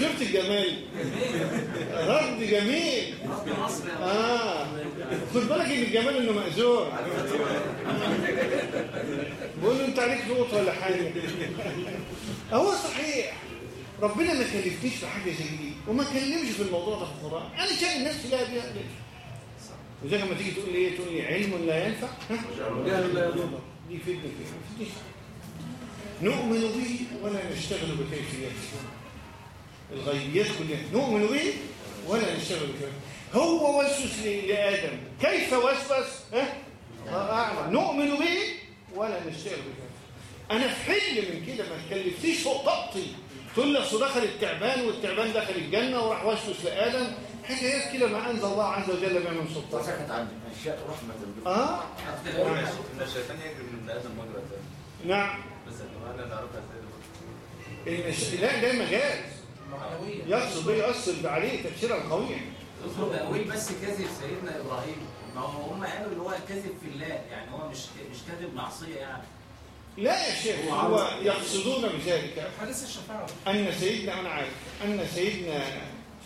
شفت الجمال؟ رد جميل. آه. خد بالك إن الجمال إنه مأذون بقول له أنت عليك نقط ولا حاجة؟ هو صحيح. ربنا ما كلفنيش في حاجة زي دي وما كلمش في الموضوع ده في القران أنا شايف نفسي لها بيها وزي لما تيجي تقول لي إيه؟ تقول لي علم لا ينفع. ها؟ لا. دي فدني فيه ما تفيدنيش. نؤمن به ولا نشتغل بكيفيته. الغيبيات كلها. نؤمن به ولا نشتغل بكيفيته. هو وسوس لآدم. كيف وسوس؟ ها؟ نؤمن به ولا نشتغل بكيفيته. أنا في حل من كده ما تكلفتيش فوق طاقتي. تقول لي أصل دخل التعبان والتعبان دخل الجنة وراح وسوس لآدم. حكايات كده ما أنزل الله عز وجل بها من سلطان وسكت عن اشياء رحمة بكم آه؟ ان الشيطان يجري من آدم مجرى نعم. بس إحنا نعرفها إزاي لا ده مجاز يقصد بيه يقصد عليه تفسيرا قويا دكتور بقول بس كذب سيدنا إبراهيم. ما هو هم قالوا اللي هو كذب في الله. يعني هو مش مش كذب معصية يعني. لا يا شيخ هو يقصدون بذلك. حديث الشفاعة. أن سيدنا أنا عارف. أن سيدنا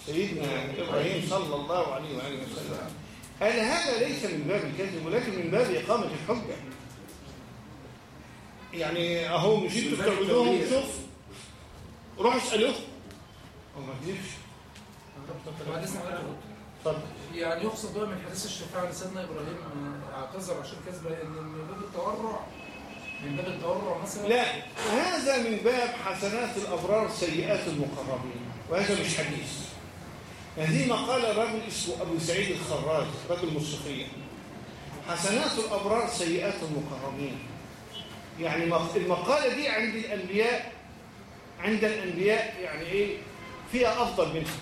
سيدنا إبراهيم صلى الله عليه وآله وسلم قال هذا ليس من باب الكذب ولكن من باب إقامة الحجة. يعني أهو مش أنتوا من باب بتعبدوهم التوبيخ. شوف روحوا اسألوه هو ما كذبش يعني يقصد بقى من حديث الشفاعة لسيدنا إبراهيم اعتذر عشان كذبة إن من باب التورع من باب التورع مثلا؟ لا هذا من باب حسنات الأبرار سيئات المقربين وهذا مش حديث. هذه مقالة رجل اسمه أبو سعيد الخراج رجل مصرفية حسنات الأبرار سيئات المقربين. يعني مق- المقالة دي عند الأنبياء عند الأنبياء يعني إيه؟ فيها أفضل منها.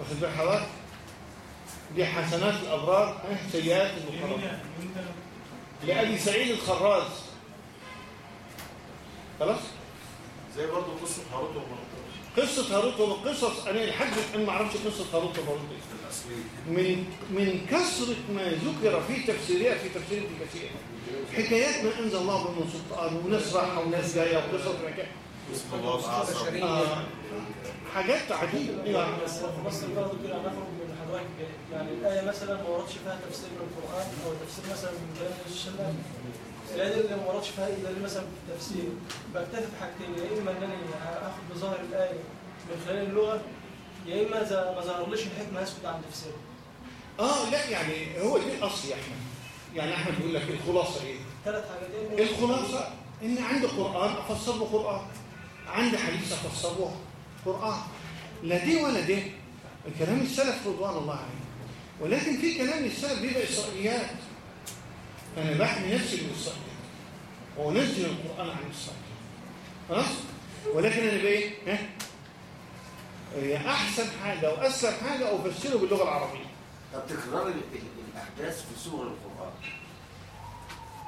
واخد بال حضرتك دي حسنات الأبرار سيئات المقربين لأبي سعيد الخراز. خلاص؟ زي برضه قصة هاروت قصة هاروت وقصص أنا الحاج أنا ما أعرفش قصة هاروت وماروت من من كثرة ما ذكر في تفسيرها في تفسير ابن كثير. حكايات ما أنزل الله بهم من سلطان وناس راحة وناس جاية وقصص تعالى آه حاجات عجيبة يعني مصر برضه كده هنخرج من حضرتك يعني الآية مثلا ما وردش فيها تفسير من القرآن أو تفسير مثلا من كلام النبي الآية اللي ما وردش فيها إلا مثلا في التفسير. بكتفي بحاجتين يا إما إن أنا آخد بظاهر الآية من خلال اللغة يا إذا ما ظهرليش الحكمة هسكت عن تفسيرها. آه لا يعني هو دي الأصل يا أحمد. يعني أحمد بيقول لك الخلاصة إيه؟ ثلاث حاجتين. الخلاصة إن عندي قرآن أفسر له قرآن عندي حديث أفسر له قرآن. لا دي ولا دي. الكلام السلف رضوان الله عليه ولكن في كلام السلف بيبقى إسرائيليات. أنا بحمي نفسي بالإسرائيليات وأنزل القرآن عن الإسرائيليات خلاص؟ ولكن أنا بإيه؟ ها؟ هي أحسن حاجة وأسلم حاجة أفسره باللغة العربية. طب تكرار ال- ال- الأحداث في سور القرآن.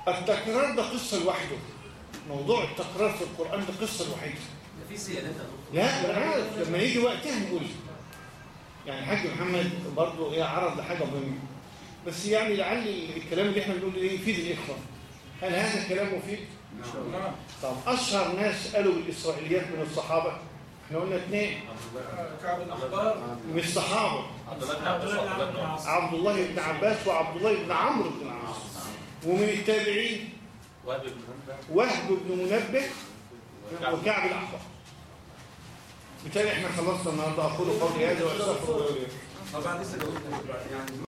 التكرار ده قصة لوحده. موضوع التكرار في القرآن ده قصة لوحده. ده في زيادات يا دكتور لا أنا عارف. لما يجي وقتها نقول. يعني الحاج محمد برضه إيه عرض لحاجة مهمة. بس يعني لعل الكلام اللي إحنا بنقوله إيه يفيد الإخوة. هل هذا الكلام مفيد؟ نعم. طب أشهر ناس قالوا بالإسرائيليات من الصحابة؟ إحنا قلنا اثنين. كعب الأحبار من الصحابة. عبد الله بن عباس. وعبد الله بن عمرو بن العاص ومن التابعين وهب بن منبه. وهب بن منبه وكعب الأحبار. بالتالي إحنا خلصنا النهارده. أقول قولي هذا وأستغفر الله. طبعا لسه يعني